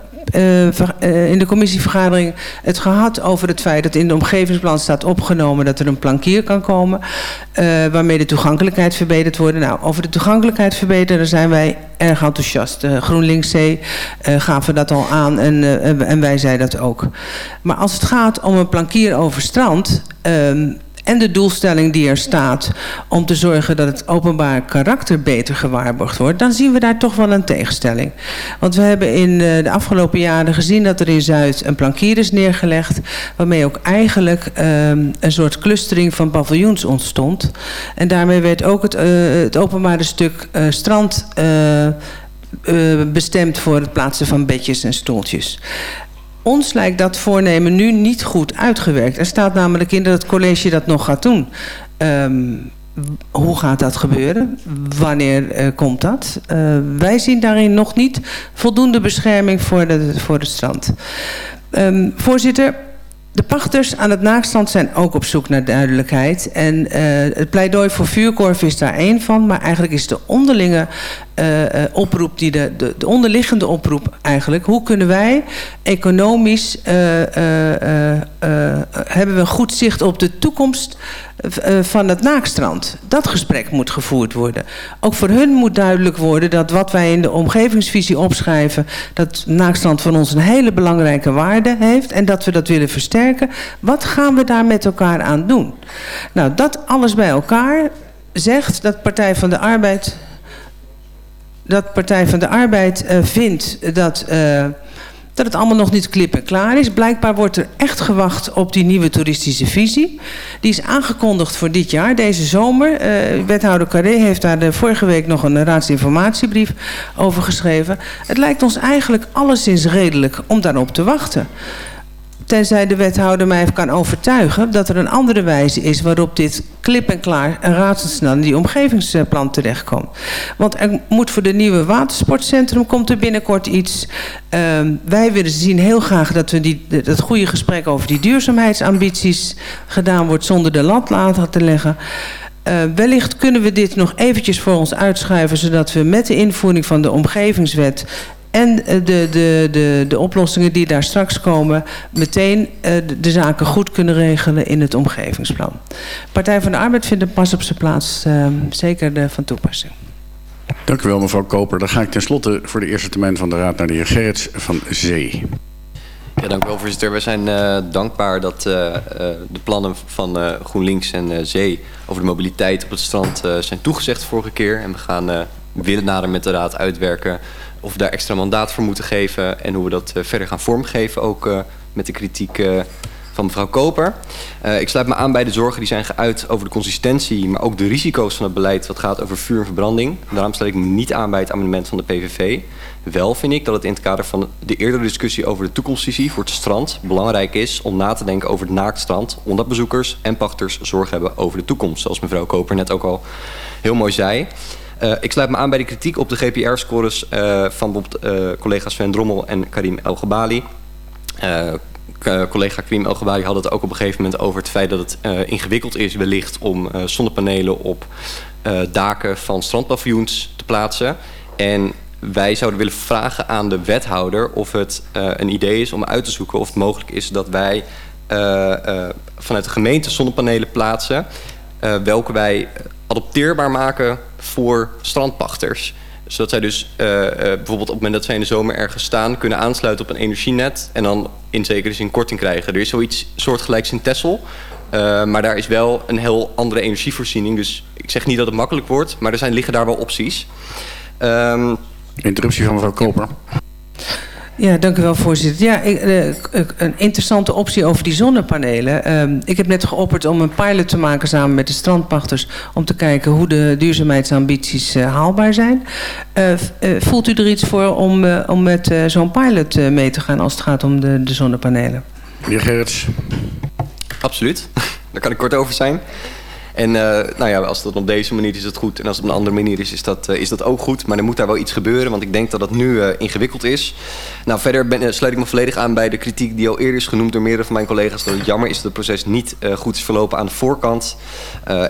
in de commissievergadering het gehad over het feit dat in de omgevingsplan staat opgenomen dat er een plankier kan komen uh, waarmee de toegankelijkheid verbeterd wordt. Nou, over de toegankelijkheid verbeteren zijn wij erg enthousiast. GroenLinks C gaven dat al aan en, en wij zeiden dat ook. Maar als het gaat om een plankier over strand ehm, en de doelstelling die er staat om te zorgen dat het openbaar karakter beter gewaarborgd wordt, dan zien we daar toch wel een tegenstelling. Want we hebben in de afgelopen jaren gezien dat er in Zuid een plankier is neergelegd, waarmee ook eigenlijk um, een soort clustering van paviljoens ontstond. En daarmee werd ook het, uh, het openbare stuk uh, strand uh, bestemd voor het plaatsen van bedjes en stoeltjes ons lijkt dat voornemen nu niet goed uitgewerkt. Er staat namelijk in dat het college dat nog gaat doen. Um, hoe gaat dat gebeuren? Wanneer uh, komt dat? Uh, wij zien daarin nog niet voldoende bescherming voor, de, voor het strand. Um, voorzitter, De pachters aan het naakstrand zijn ook op zoek naar duidelijkheid. En uh, het pleidooi voor vuurkorf is daar één van. Maar eigenlijk is de onderlinge uh, uh, oproep, die de, de, de, onderliggende oproep eigenlijk... hoe kunnen wij economisch... hebben we goed zicht op de toekomst van het naakstrand. Dat gesprek moet gevoerd worden. Ook voor hun moet duidelijk worden dat wat wij in de omgevingsvisie opschrijven... dat naakstrand van ons een hele belangrijke waarde heeft... en dat we dat willen versterken. Wat gaan we daar met elkaar aan doen? Nou, dat alles bij elkaar zegt dat Partij van de Arbeid... dat Partij van de Arbeid uh, vindt dat... Uh, dat het allemaal nog niet klip en klaar is. Blijkbaar wordt er echt gewacht op die nieuwe toeristische visie. Die is aangekondigd voor dit jaar, deze zomer. Uh, wethouder Carré heeft daar de vorige week nog een raadsinformatiebrief over geschreven. Het lijkt ons eigenlijk alleszins redelijk om daarop te wachten. Tenzij de wethouder mij kan overtuigen dat er een andere wijze is waarop dit klip en klaar en razendsnel in die omgevingsplan terechtkomt. Want er moet voor de nieuwe watersportcentrum komt er binnenkort iets. Uh, wij willen zien heel graag dat we die, dat goede gesprek over die duurzaamheidsambities gedaan wordt zonder de lat laten te leggen. Uh, wellicht kunnen we dit nog eventjes voor ons uitschuiven... zodat we met de invoering van de omgevingswet en de, de, de, de oplossingen die daar straks komen... meteen de, de zaken goed kunnen regelen in het omgevingsplan. Partij van de Arbeid vindt het pas op zijn plaats uh, zeker de van toepassing. Dank u wel, mevrouw Koper. Dan ga ik tenslotte voor de eerste termijn van de Raad naar de heer Gerrits van Zee. Ja, dank u wel, voorzitter. Wij zijn uh, dankbaar dat uh, uh, de plannen van GroenLinks en Zee... over de mobiliteit op het strand zijn toegezegd vorige keer. En we gaan willen nader met de Raad uitwerken of daar extra mandaat voor moeten geven en hoe we dat uh, verder gaan vormgeven. Ook uh, met de kritiek uh, van mevrouw Koper. ik sluit me aan bij de zorgen die zijn geuit over de consistentie, maar ook de risico's van het beleid wat gaat over vuur en verbranding. Daarom sluit ik me niet aan bij het amendement van de PVV. Wel vind ik dat het in het kader van de eerdere discussie over de toekomstvisie voor het strand belangrijk is om na te denken over het naaktstrand, omdat bezoekers en pachters zorg hebben over de toekomst. Zoals mevrouw Koper net ook al heel mooi zei. Uh, ik sluit me aan bij de kritiek op de GPR-scores uh, van bijvoorbeeld uh, collega's Sven Drommel en Karim El Gabali. collega Karim El Gabali had het ook op een gegeven moment over het feit dat het ingewikkeld is wellicht om zonnepanelen op daken van strandpaviljoens te plaatsen. En wij zouden willen vragen aan de wethouder of het een idee is om uit te zoeken of het mogelijk is dat wij vanuit de gemeente zonnepanelen plaatsen. welke wij adopteerbaar maken voor strandpachters. Zodat zij dus uh, uh, bijvoorbeeld op het moment dat zij in de zomer ergens staan... kunnen aansluiten op een energienet en dan in zekere zin korting krijgen. Er is zoiets soortgelijks in Texel. Uh, maar daar is wel een heel andere energievoorziening. Dus ik zeg niet dat het makkelijk wordt, maar er zijn, liggen daar wel opties. Um, Interruptie van mevrouw Koper. Ja, dank u wel, voorzitter. Ja, ik, uh, een interessante optie over die zonnepanelen. Uh, ik heb net geopperd om een pilot te maken samen met de strandpachters... om te kijken hoe de duurzaamheidsambities uh, haalbaar zijn. voelt u er iets voor om, om met zo'n pilot mee te gaan als het gaat om de, de zonnepanelen? Meneer Gerrits. Absoluut. Daar kan ik kort over zijn. En uh, nou ja, als dat op deze manier is, is het goed. En als het op een andere manier is, is dat, uh, is dat ook goed. Maar er moet daar wel iets gebeuren, want ik denk dat dat nu uh, ingewikkeld is. Nou, verder ben, sluit ik me volledig aan bij de kritiek die al eerder is genoemd door meerdere van mijn collega's. Dat het jammer is dat het proces niet goed is verlopen aan de voorkant.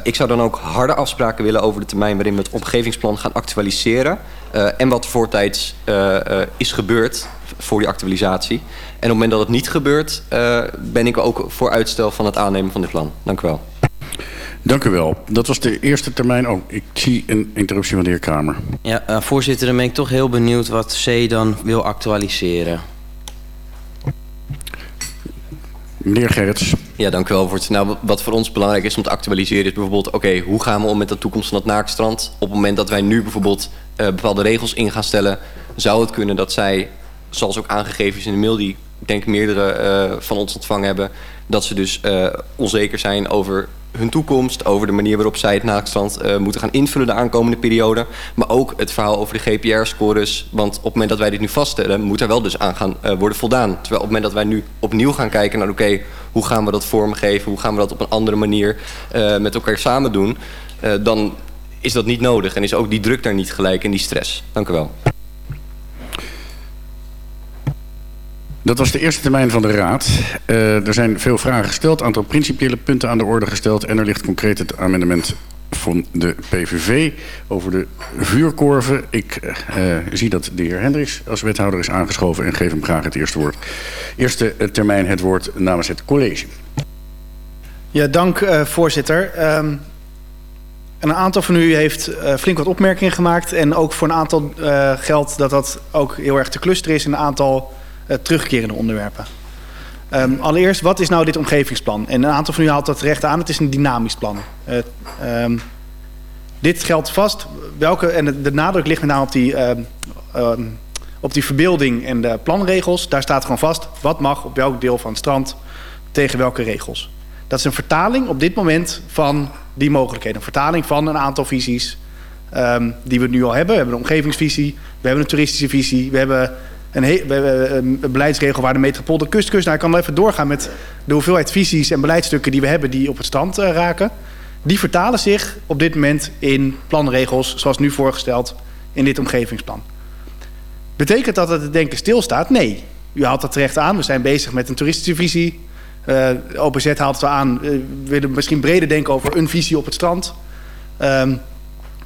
ik zou dan ook harde afspraken willen over de termijn waarin we het omgevingsplan gaan actualiseren. en wat voortijds is gebeurd voor die actualisatie. En op het moment dat het niet gebeurt, ben ik ook voor uitstel van het aannemen van dit plan. Dank u wel. Dank u wel. Dat was de eerste termijn. Oh, ik zie een interruptie van de heer Kramer. Ja, uh, voorzitter, dan ben ik toch heel benieuwd wat C dan wil actualiseren. Meneer Gerrits. Ja, dank u wel. Voor het, nou, wat voor ons belangrijk is om te actualiseren is bijvoorbeeld... oké, okay, hoe gaan we om met de toekomst van het naakstrand? Op het moment dat wij nu bijvoorbeeld uh, bepaalde regels in gaan stellen... zou het kunnen dat zij, zoals ook aangegeven is in de mail... die ik denk meerdere uh, van ons ontvangen hebben... dat ze dus uh, onzeker zijn over hun toekomst, over de manier waarop zij het naakstrand uh, moeten gaan invullen de aankomende periode. Maar ook het verhaal over de GPR-scores. Want op het moment dat wij dit nu vaststellen, moet er wel dus aan gaan uh, worden voldaan. Terwijl op het moment dat wij nu opnieuw gaan kijken naar oké, hoe gaan we dat vormgeven, hoe gaan we dat op een andere manier uh, met elkaar samen doen, dan is dat niet nodig en is ook die druk daar niet gelijk en die stress. Dank u wel. Dat was de eerste termijn van de Raad. Uh, er zijn veel vragen gesteld, aantal principiële punten aan de orde gesteld... en er ligt concreet het amendement van de PVV over de vuurkorven. Ik uh, zie dat de heer Hendricks als wethouder is aangeschoven... en geef hem graag het eerste woord. Eerste termijn het woord namens het college. Ja, dank uh, voorzitter. Um, een aantal van u heeft flink wat opmerkingen gemaakt. En ook voor een aantal geldt dat dat ook heel erg te clusteren is een aantal terugkerende onderwerpen. Um, allereerst, wat is nou dit omgevingsplan? En een aantal van u haalt dat terecht aan. Het is een dynamisch plan. Um, dit geldt vast. Welke, en de, nadruk ligt met name op die, op die verbeelding en de planregels. Daar staat gewoon vast wat mag op welk deel van het strand tegen welke regels. Dat is een vertaling op dit moment van die mogelijkheden. Een vertaling van een aantal visies die we nu al hebben. We hebben een omgevingsvisie, we hebben een toeristische visie, we hebben een, een beleidsregel waar de metropool de kust kust. Nou, kan even doorgaan met de hoeveelheid visies en beleidsstukken die we hebben die op het strand uh, raken. Die vertalen zich op dit moment in planregels zoals nu voorgesteld in dit omgevingsplan. Betekent dat dat het denken stilstaat? Nee. U haalt dat terecht aan. We zijn bezig met een toeristische visie. Uh, OPZ haalt het aan. Uh, we willen misschien breder denken over een visie op het strand. Um,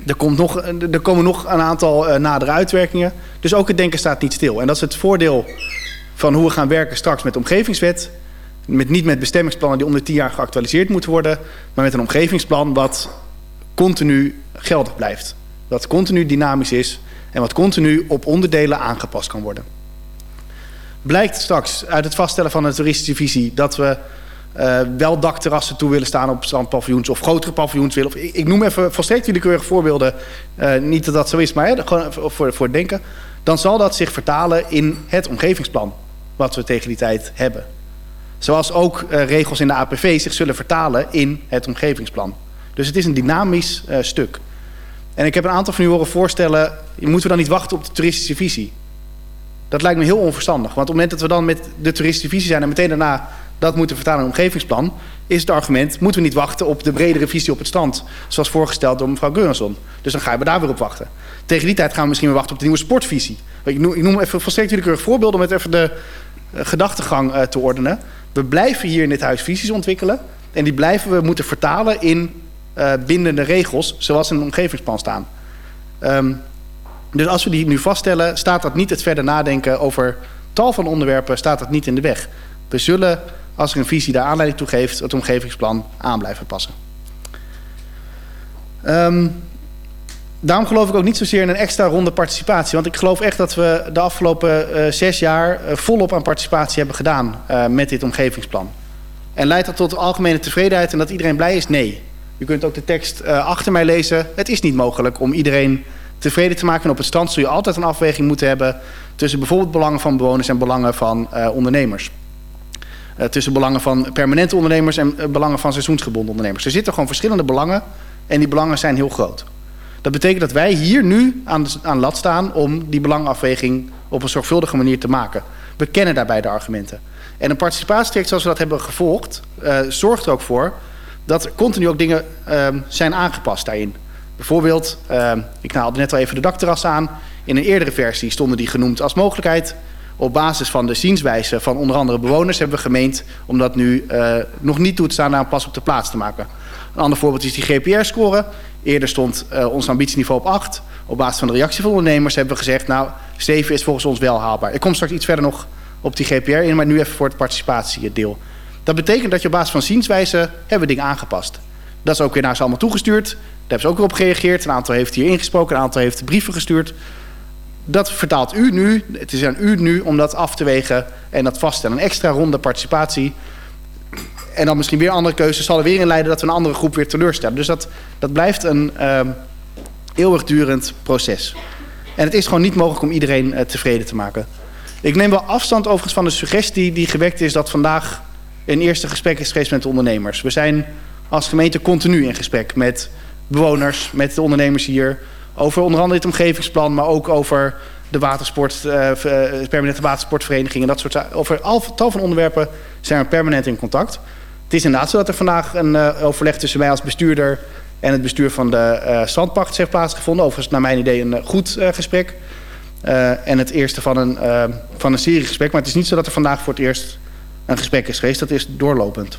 er, komt nog, er komen nog een aantal uh, nadere uitwerkingen. Dus ook het denken staat niet stil. En dat is het voordeel van hoe we gaan werken straks met de omgevingswet. Met, niet met bestemmingsplannen die om de tien jaar geactualiseerd moeten worden. Maar met een omgevingsplan wat continu geldig blijft. Wat continu dynamisch is. En wat continu op onderdelen aangepast kan worden. Blijkt straks uit het vaststellen van een toeristische visie dat we uh, wel dakterrassen toe willen staan op strandpaviljoens of grotere paviljoens willen. Of, ik, noem even volstrekt willekeurige voorbeelden. Uh, niet dat dat zo is, maar gewoon voor, voor het denken. Dan zal dat zich vertalen in het omgevingsplan wat we tegen die tijd hebben. Zoals ook uh, regels in de APV zich zullen vertalen in het omgevingsplan. Dus het is een dynamisch stuk. En ik heb een aantal van u horen voorstellen, moeten we dan niet wachten op de toeristische visie? Dat lijkt me heel onverstandig. Want op het moment dat we dan met de toeristische visie zijn... en meteen daarna dat moeten vertalen in een omgevingsplan... is het argument, moeten we niet wachten op de bredere visie op het strand... zoals voorgesteld door mevrouw Geurenson. Dus dan gaan we daar weer op wachten. Tegen die tijd gaan we misschien wachten op de nieuwe sportvisie. Ik noem, ik noem even volstrekt willekeurig voorbeelden... om het even de uh, gedachtegang uh, te ordenen. We blijven hier in dit huis visies ontwikkelen... en die blijven we moeten vertalen in uh, bindende regels... zoals in een omgevingsplan staan. Um, dus als we die nu vaststellen, staat dat niet het verder nadenken over tal van onderwerpen, staat dat niet in de weg. We zullen, als er een visie daar aanleiding toe geeft, het omgevingsplan aan blijven passen. Um, daarom geloof ik ook niet zozeer in een extra ronde participatie. Want ik geloof echt dat we de afgelopen uh, zes jaar uh, volop aan participatie hebben gedaan uh, met dit omgevingsplan. En leidt dat tot algemene tevredenheid en dat iedereen blij is? Nee. U kunt ook de tekst achter mij lezen. Het is niet mogelijk om iedereen tevreden te maken. En op het strand zul je altijd een afweging moeten hebben... tussen bijvoorbeeld belangen van bewoners en belangen van ondernemers. Uh, tussen belangen van permanente ondernemers en uh, belangen van seizoensgebonden ondernemers. Er zitten gewoon verschillende belangen en die belangen zijn heel groot. Dat betekent dat wij hier nu aan, aan lat staan om die belangafweging op een zorgvuldige manier te maken. We kennen daarbij de argumenten. En een participatietraject zoals we dat hebben gevolgd, uh, zorgt er ook voor dat er continu ook dingen uh, zijn aangepast daarin. Bijvoorbeeld, uh, ik haalde net al even de dakterras aan. In een eerdere versie stonden die genoemd als mogelijkheid. Op basis van de zienswijze van onder andere bewoners hebben we gemeend om dat nu uh, nog niet toe te staan naar een pas op de plaats te maken. Een ander voorbeeld is die GPR-score. Eerder stond uh, ons ambitieniveau op 8. Op basis van de reactie van ondernemers hebben we gezegd, nou, 7 is volgens ons wel haalbaar. Ik kom straks iets verder nog op die GPR in, maar nu even voor het participatiedeel. Dat betekent dat je op basis van zienswijze hebben we dingen aangepast. Dat is ook weer naar ze allemaal toegestuurd. Daar hebben ze ook weer op gereageerd. Een aantal heeft hier ingesproken, een aantal heeft brieven gestuurd. Dat vertaalt u nu, het is aan u nu om dat af te wegen en dat vaststellen. Een extra ronde participatie. En dan misschien weer andere keuzes zal er weer in leiden dat we een andere groep weer teleurstellen. Dus dat, dat blijft een uh, eeuwigdurend proces. En het is gewoon niet mogelijk om iedereen uh, tevreden te maken. Ik neem wel afstand overigens van de suggestie die gewekt is dat vandaag een eerste gesprek is geweest met de ondernemers. We zijn als gemeente continu in gesprek met bewoners, met de ondernemers hier. Over onder andere dit omgevingsplan, maar ook over de watersport, uh, permanente watersportvereniging en dat soort. Over al tal van onderwerpen zijn we permanent in contact. Het is inderdaad zo dat er vandaag een uh, overleg tussen mij als bestuurder en het bestuur van de uh, heeft plaatsgevonden. Overigens naar mijn idee een goed gesprek. Eh, en het eerste van een, van een serie gesprek. Maar het is niet zo dat er vandaag voor het eerst een gesprek is geweest. Dat is doorlopend.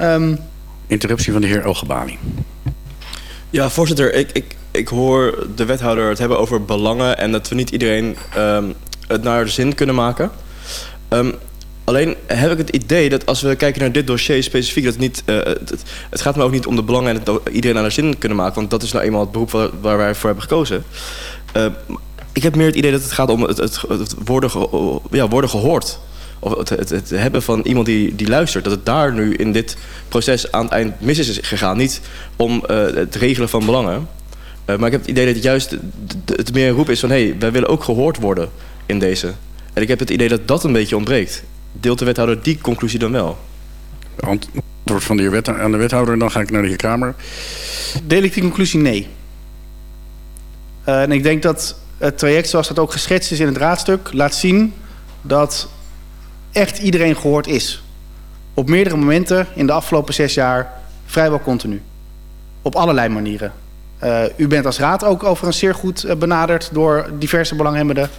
Um, Interruptie van de heer Elgebali. Ja, voorzitter. Ik, ik, ik hoor de wethouder het hebben over belangen... en dat we niet iedereen um, het naar de zin kunnen maken. Um, alleen heb ik het idee dat als we kijken naar dit dossier specifiek... Dat het, niet, uh, het, gaat me ook niet om de belangen en het iedereen naar de zin kunnen maken... want dat is nou eenmaal het beroep waar, waar wij voor hebben gekozen. Uh, ik heb meer het idee dat het gaat om het, het, het worden, ge, ja, worden gehoord of het, het, het, hebben van iemand die, die luistert... dat het daar nu in dit proces aan het eind mis is gegaan. Niet om uh, het regelen van belangen. Uh, maar ik heb het idee dat het juist het meer een roep is van... hé, hey, wij willen ook gehoord worden in deze. En ik heb het idee dat dat een beetje ontbreekt. Deelt de wethouder die conclusie dan wel? Antwoord van de heer wet, aan de wethouder en dan ga ik naar de heer Kamer. Deel ik die conclusie? Nee. Uh, en ik denk dat het traject zoals dat ook geschetst is in het raadstuk... laat zien dat echt iedereen gehoord is. Op meerdere momenten in de afgelopen zes jaar vrijwel continu. Op allerlei manieren. Uh, u bent als raad ook overigens zeer goed uh, benaderd door diverse belanghebbenden.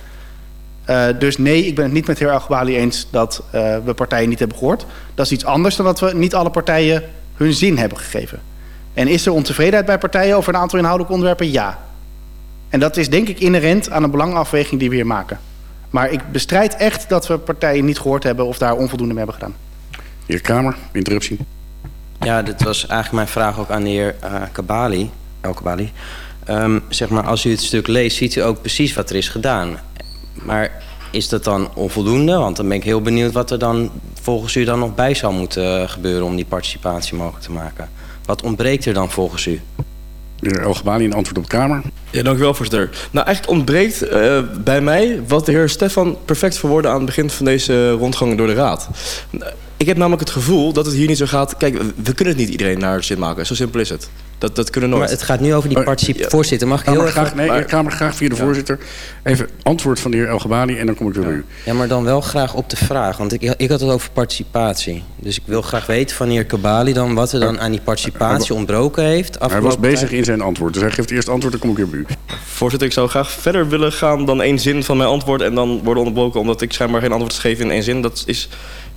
Uh, dus nee, ik ben het niet met de heer Algebali eens dat we partijen niet hebben gehoord. Dat is iets anders dan dat we niet alle partijen hun zin hebben gegeven. En is er ontevredenheid bij partijen over een aantal inhoudelijke onderwerpen? Ja. En dat is denk ik inherent aan een belangafweging die we hier maken. Maar ik bestrijd echt dat we partijen niet gehoord hebben of daar onvoldoende mee hebben gedaan. Heer Kamer, interruptie. Ja, dit was eigenlijk mijn vraag ook aan de heer uh, Kabali. El Kabali. Um, zeg maar, als u het stuk leest, ziet u ook precies wat er is gedaan. Maar is dat dan onvoldoende? Want dan ben ik heel benieuwd wat er dan volgens u dan nog bij zou moeten gebeuren om die participatie mogelijk te maken. Wat ontbreekt er dan volgens u? De heer Elgebani, een antwoord op de Kamer. Ja, dank u wel, voorzitter. Nou, eigenlijk ontbreekt uh, bij mij wat de heer Stefan perfect verwoordde aan het begin van deze rondgang door de Raad. Ik heb namelijk het gevoel dat het hier niet zo gaat... Kijk, we kunnen het niet iedereen naar de zin maken. Zo simpel is het. Dat, dat kunnen nooit. Maar het gaat nu over die participatie. Voorzitter, mag ik heel graag. Nee, maar, Kamer graag via de ja. voorzitter. Even antwoord van de heer Elgebani en dan kom ik weer bij u. Ja, maar dan wel graag op de vraag. Want ik, ik had het over participatie. Dus ik wil graag weten van de heer Kabali dan... wat er dan aan die participatie ontbroken heeft. Hij was bezig tijd. in zijn antwoord. Dus hij geeft eerst antwoord, dan kom ik weer bij u. Voorzitter, ik zou graag verder willen gaan dan één zin van mijn antwoord... en dan worden onderbroken omdat ik schijnbaar geen antwoord geef in één zin. Dat is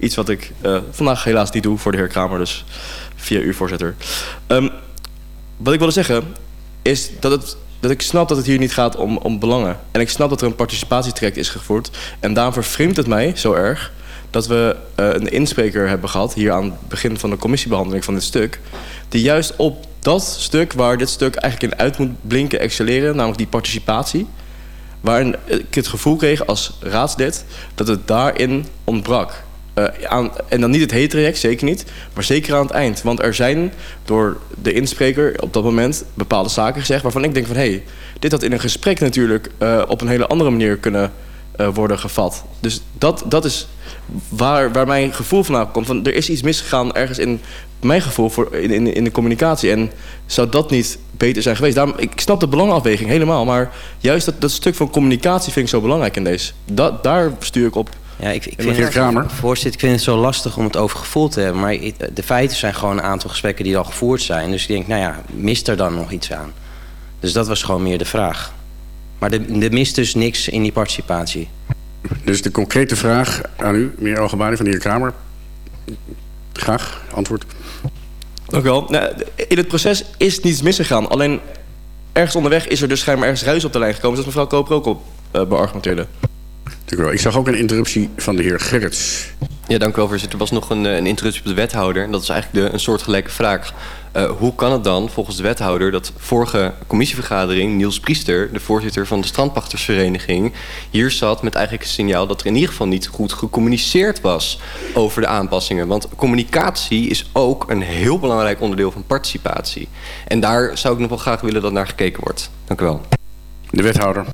iets wat ik uh, vandaag helaas niet doe voor de heer Kramer. Dus via u, voorzitter. Um, wat ik wilde zeggen is dat, het, dat ik snap dat het hier niet gaat om, om belangen. En ik snap dat er een participatietraject is gevoerd. En daarom vervreemdt het mij zo erg dat we uh, een inspreker hebben gehad... hier aan het begin van de commissiebehandeling van dit stuk... die juist op dat stuk waar dit stuk eigenlijk in uit moet blinken, excelleren... namelijk die participatie... waarin ik het gevoel kreeg als raadslid dat het daarin ontbrak... Aan, en dan niet het hele traject, zeker niet. Maar zeker aan het eind. Want er zijn door de inspreker op dat moment bepaalde zaken gezegd... waarvan ik denk van, hé, hey, dit had in een gesprek natuurlijk... Uh, op een hele andere manier kunnen uh, worden gevat. Dus dat, dat is waar, waar mijn gevoel vandaan komt. Van, er is iets misgegaan ergens in mijn gevoel voor, in, in, in de communicatie. En zou dat niet beter zijn geweest? Ik snap de belangafweging helemaal. Maar juist dat, dat stuk van communicatie vind ik zo belangrijk in deze. Dat, daar stuur ik op ja, ik, ik vind het. Voorzitter, ik vind het zo lastig om het over gevoel te hebben. Maar de feiten zijn gewoon een aantal gesprekken die al gevoerd zijn. Dus ik denk, nou ja, mist er dan nog iets aan? Dus dat was gewoon meer de vraag. Maar er, mist dus niks in die participatie. Dus de concrete vraag aan u, meneer Algebani van de heer Kramer. Graag, antwoord. Dank u wel. Nou, in het proces is niets misgegaan. Alleen ergens onderweg is er dus schijnbaar ergens ruis op de lijn gekomen. Zoals mevrouw Koper ook op uh, beargumenteerde. Ik zag ook een interruptie van de heer Gerrits. Ja, dank u wel, voorzitter. Er was nog een, een interruptie op de wethouder. Dat is eigenlijk de, een soortgelijke vraag. Uh, hoe kan het dan, volgens de wethouder, dat vorige commissievergadering... Niels Priester, de voorzitter van de strandpachtersvereniging... hier zat met eigenlijk een signaal dat er in ieder geval niet goed gecommuniceerd was... over de aanpassingen. Want communicatie is ook een heel belangrijk onderdeel van participatie. En daar zou ik nog wel graag willen dat naar gekeken wordt. Dank u wel. De wethouder.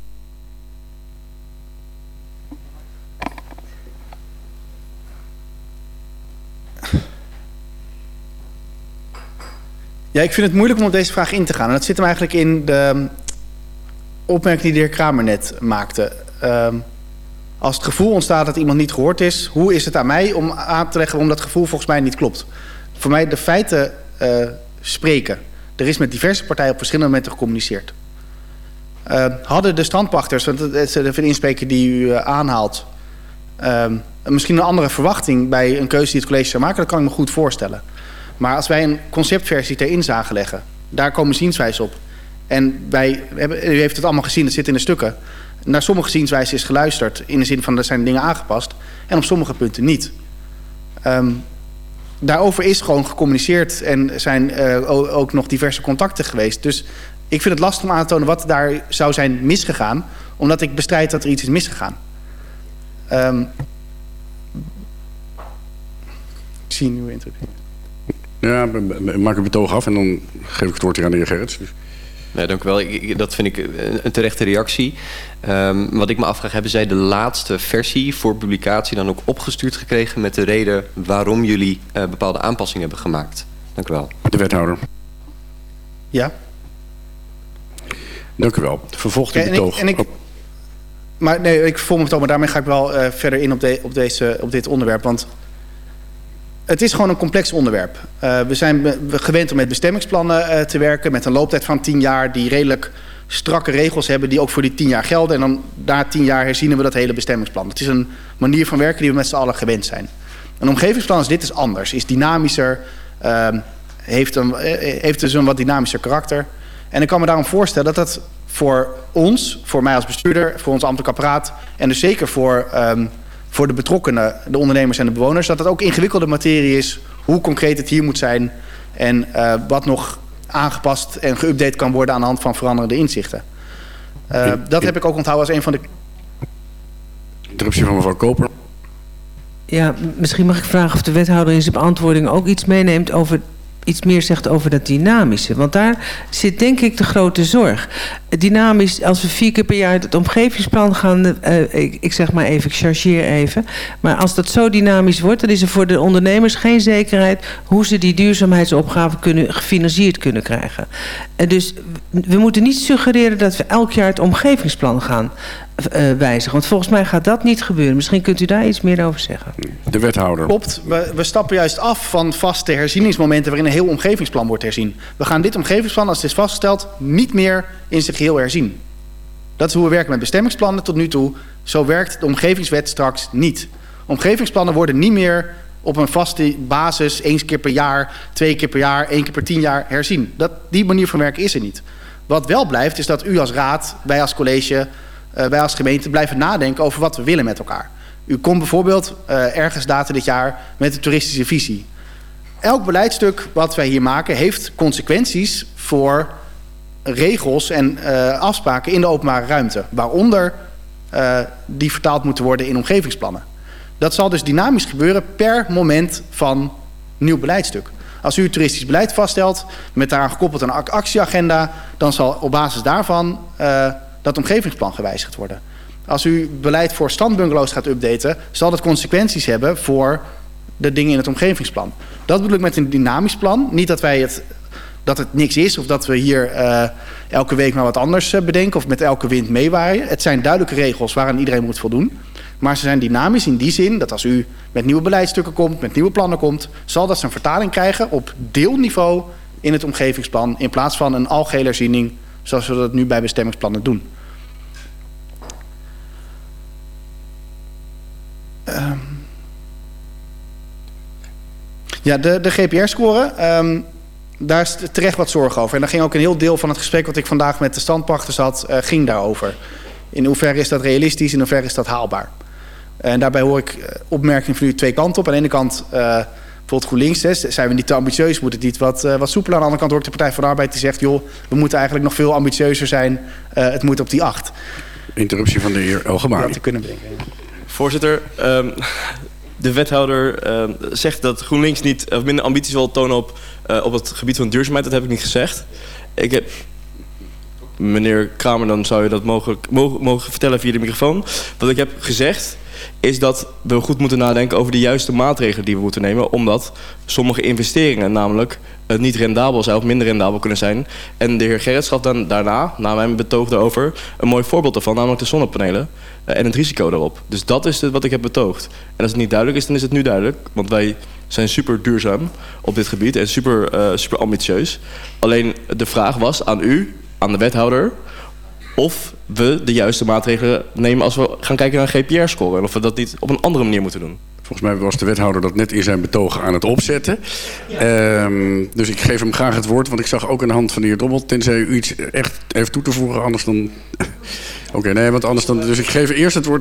Ja, ik vind het moeilijk om op deze vraag in te gaan. En dat zit hem eigenlijk in de opmerking die de heer Kramer net maakte. Um, als het gevoel ontstaat dat iemand niet gehoord is... hoe is het aan mij om aan te leggen waarom dat gevoel volgens mij niet klopt? Voor mij de feiten uh, spreken. Er is met diverse partijen op verschillende momenten gecommuniceerd. Uh, hadden de strandpachters, want de inspreker die u uh, aanhaalt... Misschien een andere verwachting bij een keuze die het college zou maken... dat kan ik me goed voorstellen. Maar als wij een conceptversie ter inzage leggen... daar komen zienswijzen op. En wij hebben, u heeft het allemaal gezien, het zit in de stukken. Naar sommige zienswijzen is geluisterd... in de zin van er zijn dingen aangepast... en op sommige punten niet. Um, daarover is gewoon gecommuniceerd... en zijn uh, ook nog diverse contacten geweest. Dus ik vind het lastig om aan te tonen wat daar zou zijn misgegaan... omdat ik bestrijd dat er iets is misgegaan. Um, ik zie nu interruptie. Ja, maak een betoog af en dan geef ik het woord weer aan de heer Gerrits. Dus. Nee, dank u wel. Ik, dat vind ik een terechte reactie. Um, wat ik me afvraag, hebben zij de laatste versie voor publicatie dan ook opgestuurd gekregen... met de reden waarom jullie uh, bepaalde aanpassingen hebben gemaakt? Dank u wel. De wethouder. Ja. Dank u wel. Vervolgt u betoog. En ik, en ik, maar nee, ik voel me het maar daarmee ga ik wel uh, verder in op, de, op, deze, op dit onderwerp. Want het is gewoon een complex onderwerp. Uh, we zijn gewend om met bestemmingsplannen uh, te werken... met een looptijd van 10 jaar die redelijk strakke regels hebben... die ook voor die 10 jaar gelden. En dan na 10 jaar herzien we dat hele bestemmingsplan. Het is een manier van werken die we met z'n allen gewend zijn. Een omgevingsplan is dit is anders, is dynamischer... Uh, heeft, een, heeft dus een wat dynamischer karakter. En ik kan me daarom voorstellen dat dat voor ons, voor mij als bestuurder... voor ons ambtelijk apparaat en dus zeker voor... Um, voor de betrokkenen, de ondernemers en de bewoners... dat het ook ingewikkelde materie is hoe concreet het hier moet zijn... en uh, wat nog aangepast en geüpdate kan worden aan de hand van veranderende inzichten. Uh, dat heb ik ook onthouden als een van de... Interruptie van mevrouw Koper. Ja, misschien mag ik vragen of de wethouder in zijn beantwoording ook iets meeneemt over iets meer zegt over dat dynamische. Want daar zit denk ik de grote zorg. Dynamisch, als we vier keer per jaar het omgevingsplan gaan... Uh, ik, ik zeg maar even, ik chargeer even. Maar als dat zo dynamisch wordt... dan is er voor de ondernemers geen zekerheid... hoe ze die duurzaamheidsopgave kunnen, gefinancierd kunnen krijgen. En dus we moeten niet suggereren dat we elk jaar het omgevingsplan gaan uh, wijzigen. Want volgens mij gaat dat niet gebeuren. Misschien kunt u daar iets meer over zeggen. De wethouder. Klopt. We, we stappen juist af van vaste herzieningsmomenten... waarin een heel omgevingsplan wordt herzien. We gaan dit omgevingsplan, als het is vastgesteld... niet meer in zijn geheel herzien. Dat is hoe we werken met bestemmingsplannen tot nu toe. Zo werkt de omgevingswet straks niet. Omgevingsplannen worden niet meer op een vaste basis... eens keer per jaar, twee keer per jaar, één keer per tien jaar herzien. Dat, die manier van werken is er niet. Wat wel blijft, is dat u als raad, wij als college wij als gemeente blijven nadenken over wat we willen met elkaar. U komt bijvoorbeeld uh, ergens later dit jaar met een toeristische visie. Elk beleidstuk wat wij hier maken heeft consequenties voor regels en uh, afspraken in de openbare ruimte. Waaronder die vertaald moeten worden in omgevingsplannen. Dat zal dus dynamisch gebeuren per moment van nieuw beleidstuk. Als u toeristisch beleid vaststelt met daaraan gekoppeld een actieagenda... dan zal op basis daarvan dat omgevingsplan gewijzigd worden. Als u beleid voor standbungalows gaat updaten... zal dat consequenties hebben voor de dingen in het omgevingsplan. Dat bedoel ik met een dynamisch plan. Niet dat, wij het, dat het niks is of dat we hier uh, elke week maar wat anders uh, bedenken... of met elke wind meewaaien. Het zijn duidelijke regels waaraan iedereen moet voldoen. Maar ze zijn dynamisch in die zin dat als u met nieuwe beleidsstukken komt... met nieuwe plannen komt... zal dat zijn vertaling krijgen op deelniveau in het omgevingsplan... in plaats van een algehele herziening zoals we dat nu bij bestemmingsplannen doen. Um, ja, de, de GPR-score, um, daar is terecht wat zorg over. En daar ging ook een heel deel van het gesprek wat ik vandaag met de standpachters had, uh, ging daarover. In hoeverre is dat realistisch, in hoeverre is dat haalbaar? En daarbij hoor ik uh, opmerkingen van u twee kanten op. Aan de ene kant... Uh, bijvoorbeeld GroenLinks, hè, zijn we niet te ambitieus, moet het niet wat, uh, wat soepeler. Aan de andere kant hoor ik de Partij van de Arbeid die zegt... joh, we moeten eigenlijk nog veel ambitieuzer zijn, uh, het moet op die acht. Interruptie van de heer Elgemari. Dat te kunnen bedenken. Voorzitter, um, de wethouder um, zegt dat GroenLinks niet, of minder ambities wil tonen op, uh, op het gebied van duurzaamheid. Dat heb ik niet gezegd. Ik heb, meneer Kramer, dan zou je dat mogelijk, mogen, mogen vertellen via de microfoon. Wat ik heb gezegd is dat we goed moeten nadenken over de juiste maatregelen die we moeten nemen. Omdat sommige investeringen namelijk niet rendabel zijn of minder rendabel kunnen zijn. En de heer Gerrits gaf dan daarna, na mijn betoog daarover, een mooi voorbeeld ervan. Namelijk de zonnepanelen en het risico daarop. Dus dat is het wat ik heb betoogd. En als het niet duidelijk is, dan is het nu duidelijk. Want wij zijn super duurzaam op dit gebied en super, uh, super ambitieus. Alleen de vraag was aan u, aan de wethouder of we de juiste maatregelen nemen als we gaan kijken naar een GPR-score. En of we dat niet op een andere manier moeten doen. Volgens mij was de wethouder dat net in zijn betoog aan het opzetten. Ehm, dus ik geef hem graag het woord, want ik zag ook aan de hand van de heer Dobbel... tenzij u iets echt heeft toe te voegen, anders dan... Oké, nee, want anders dan... Dus ik geef eerst het woord aan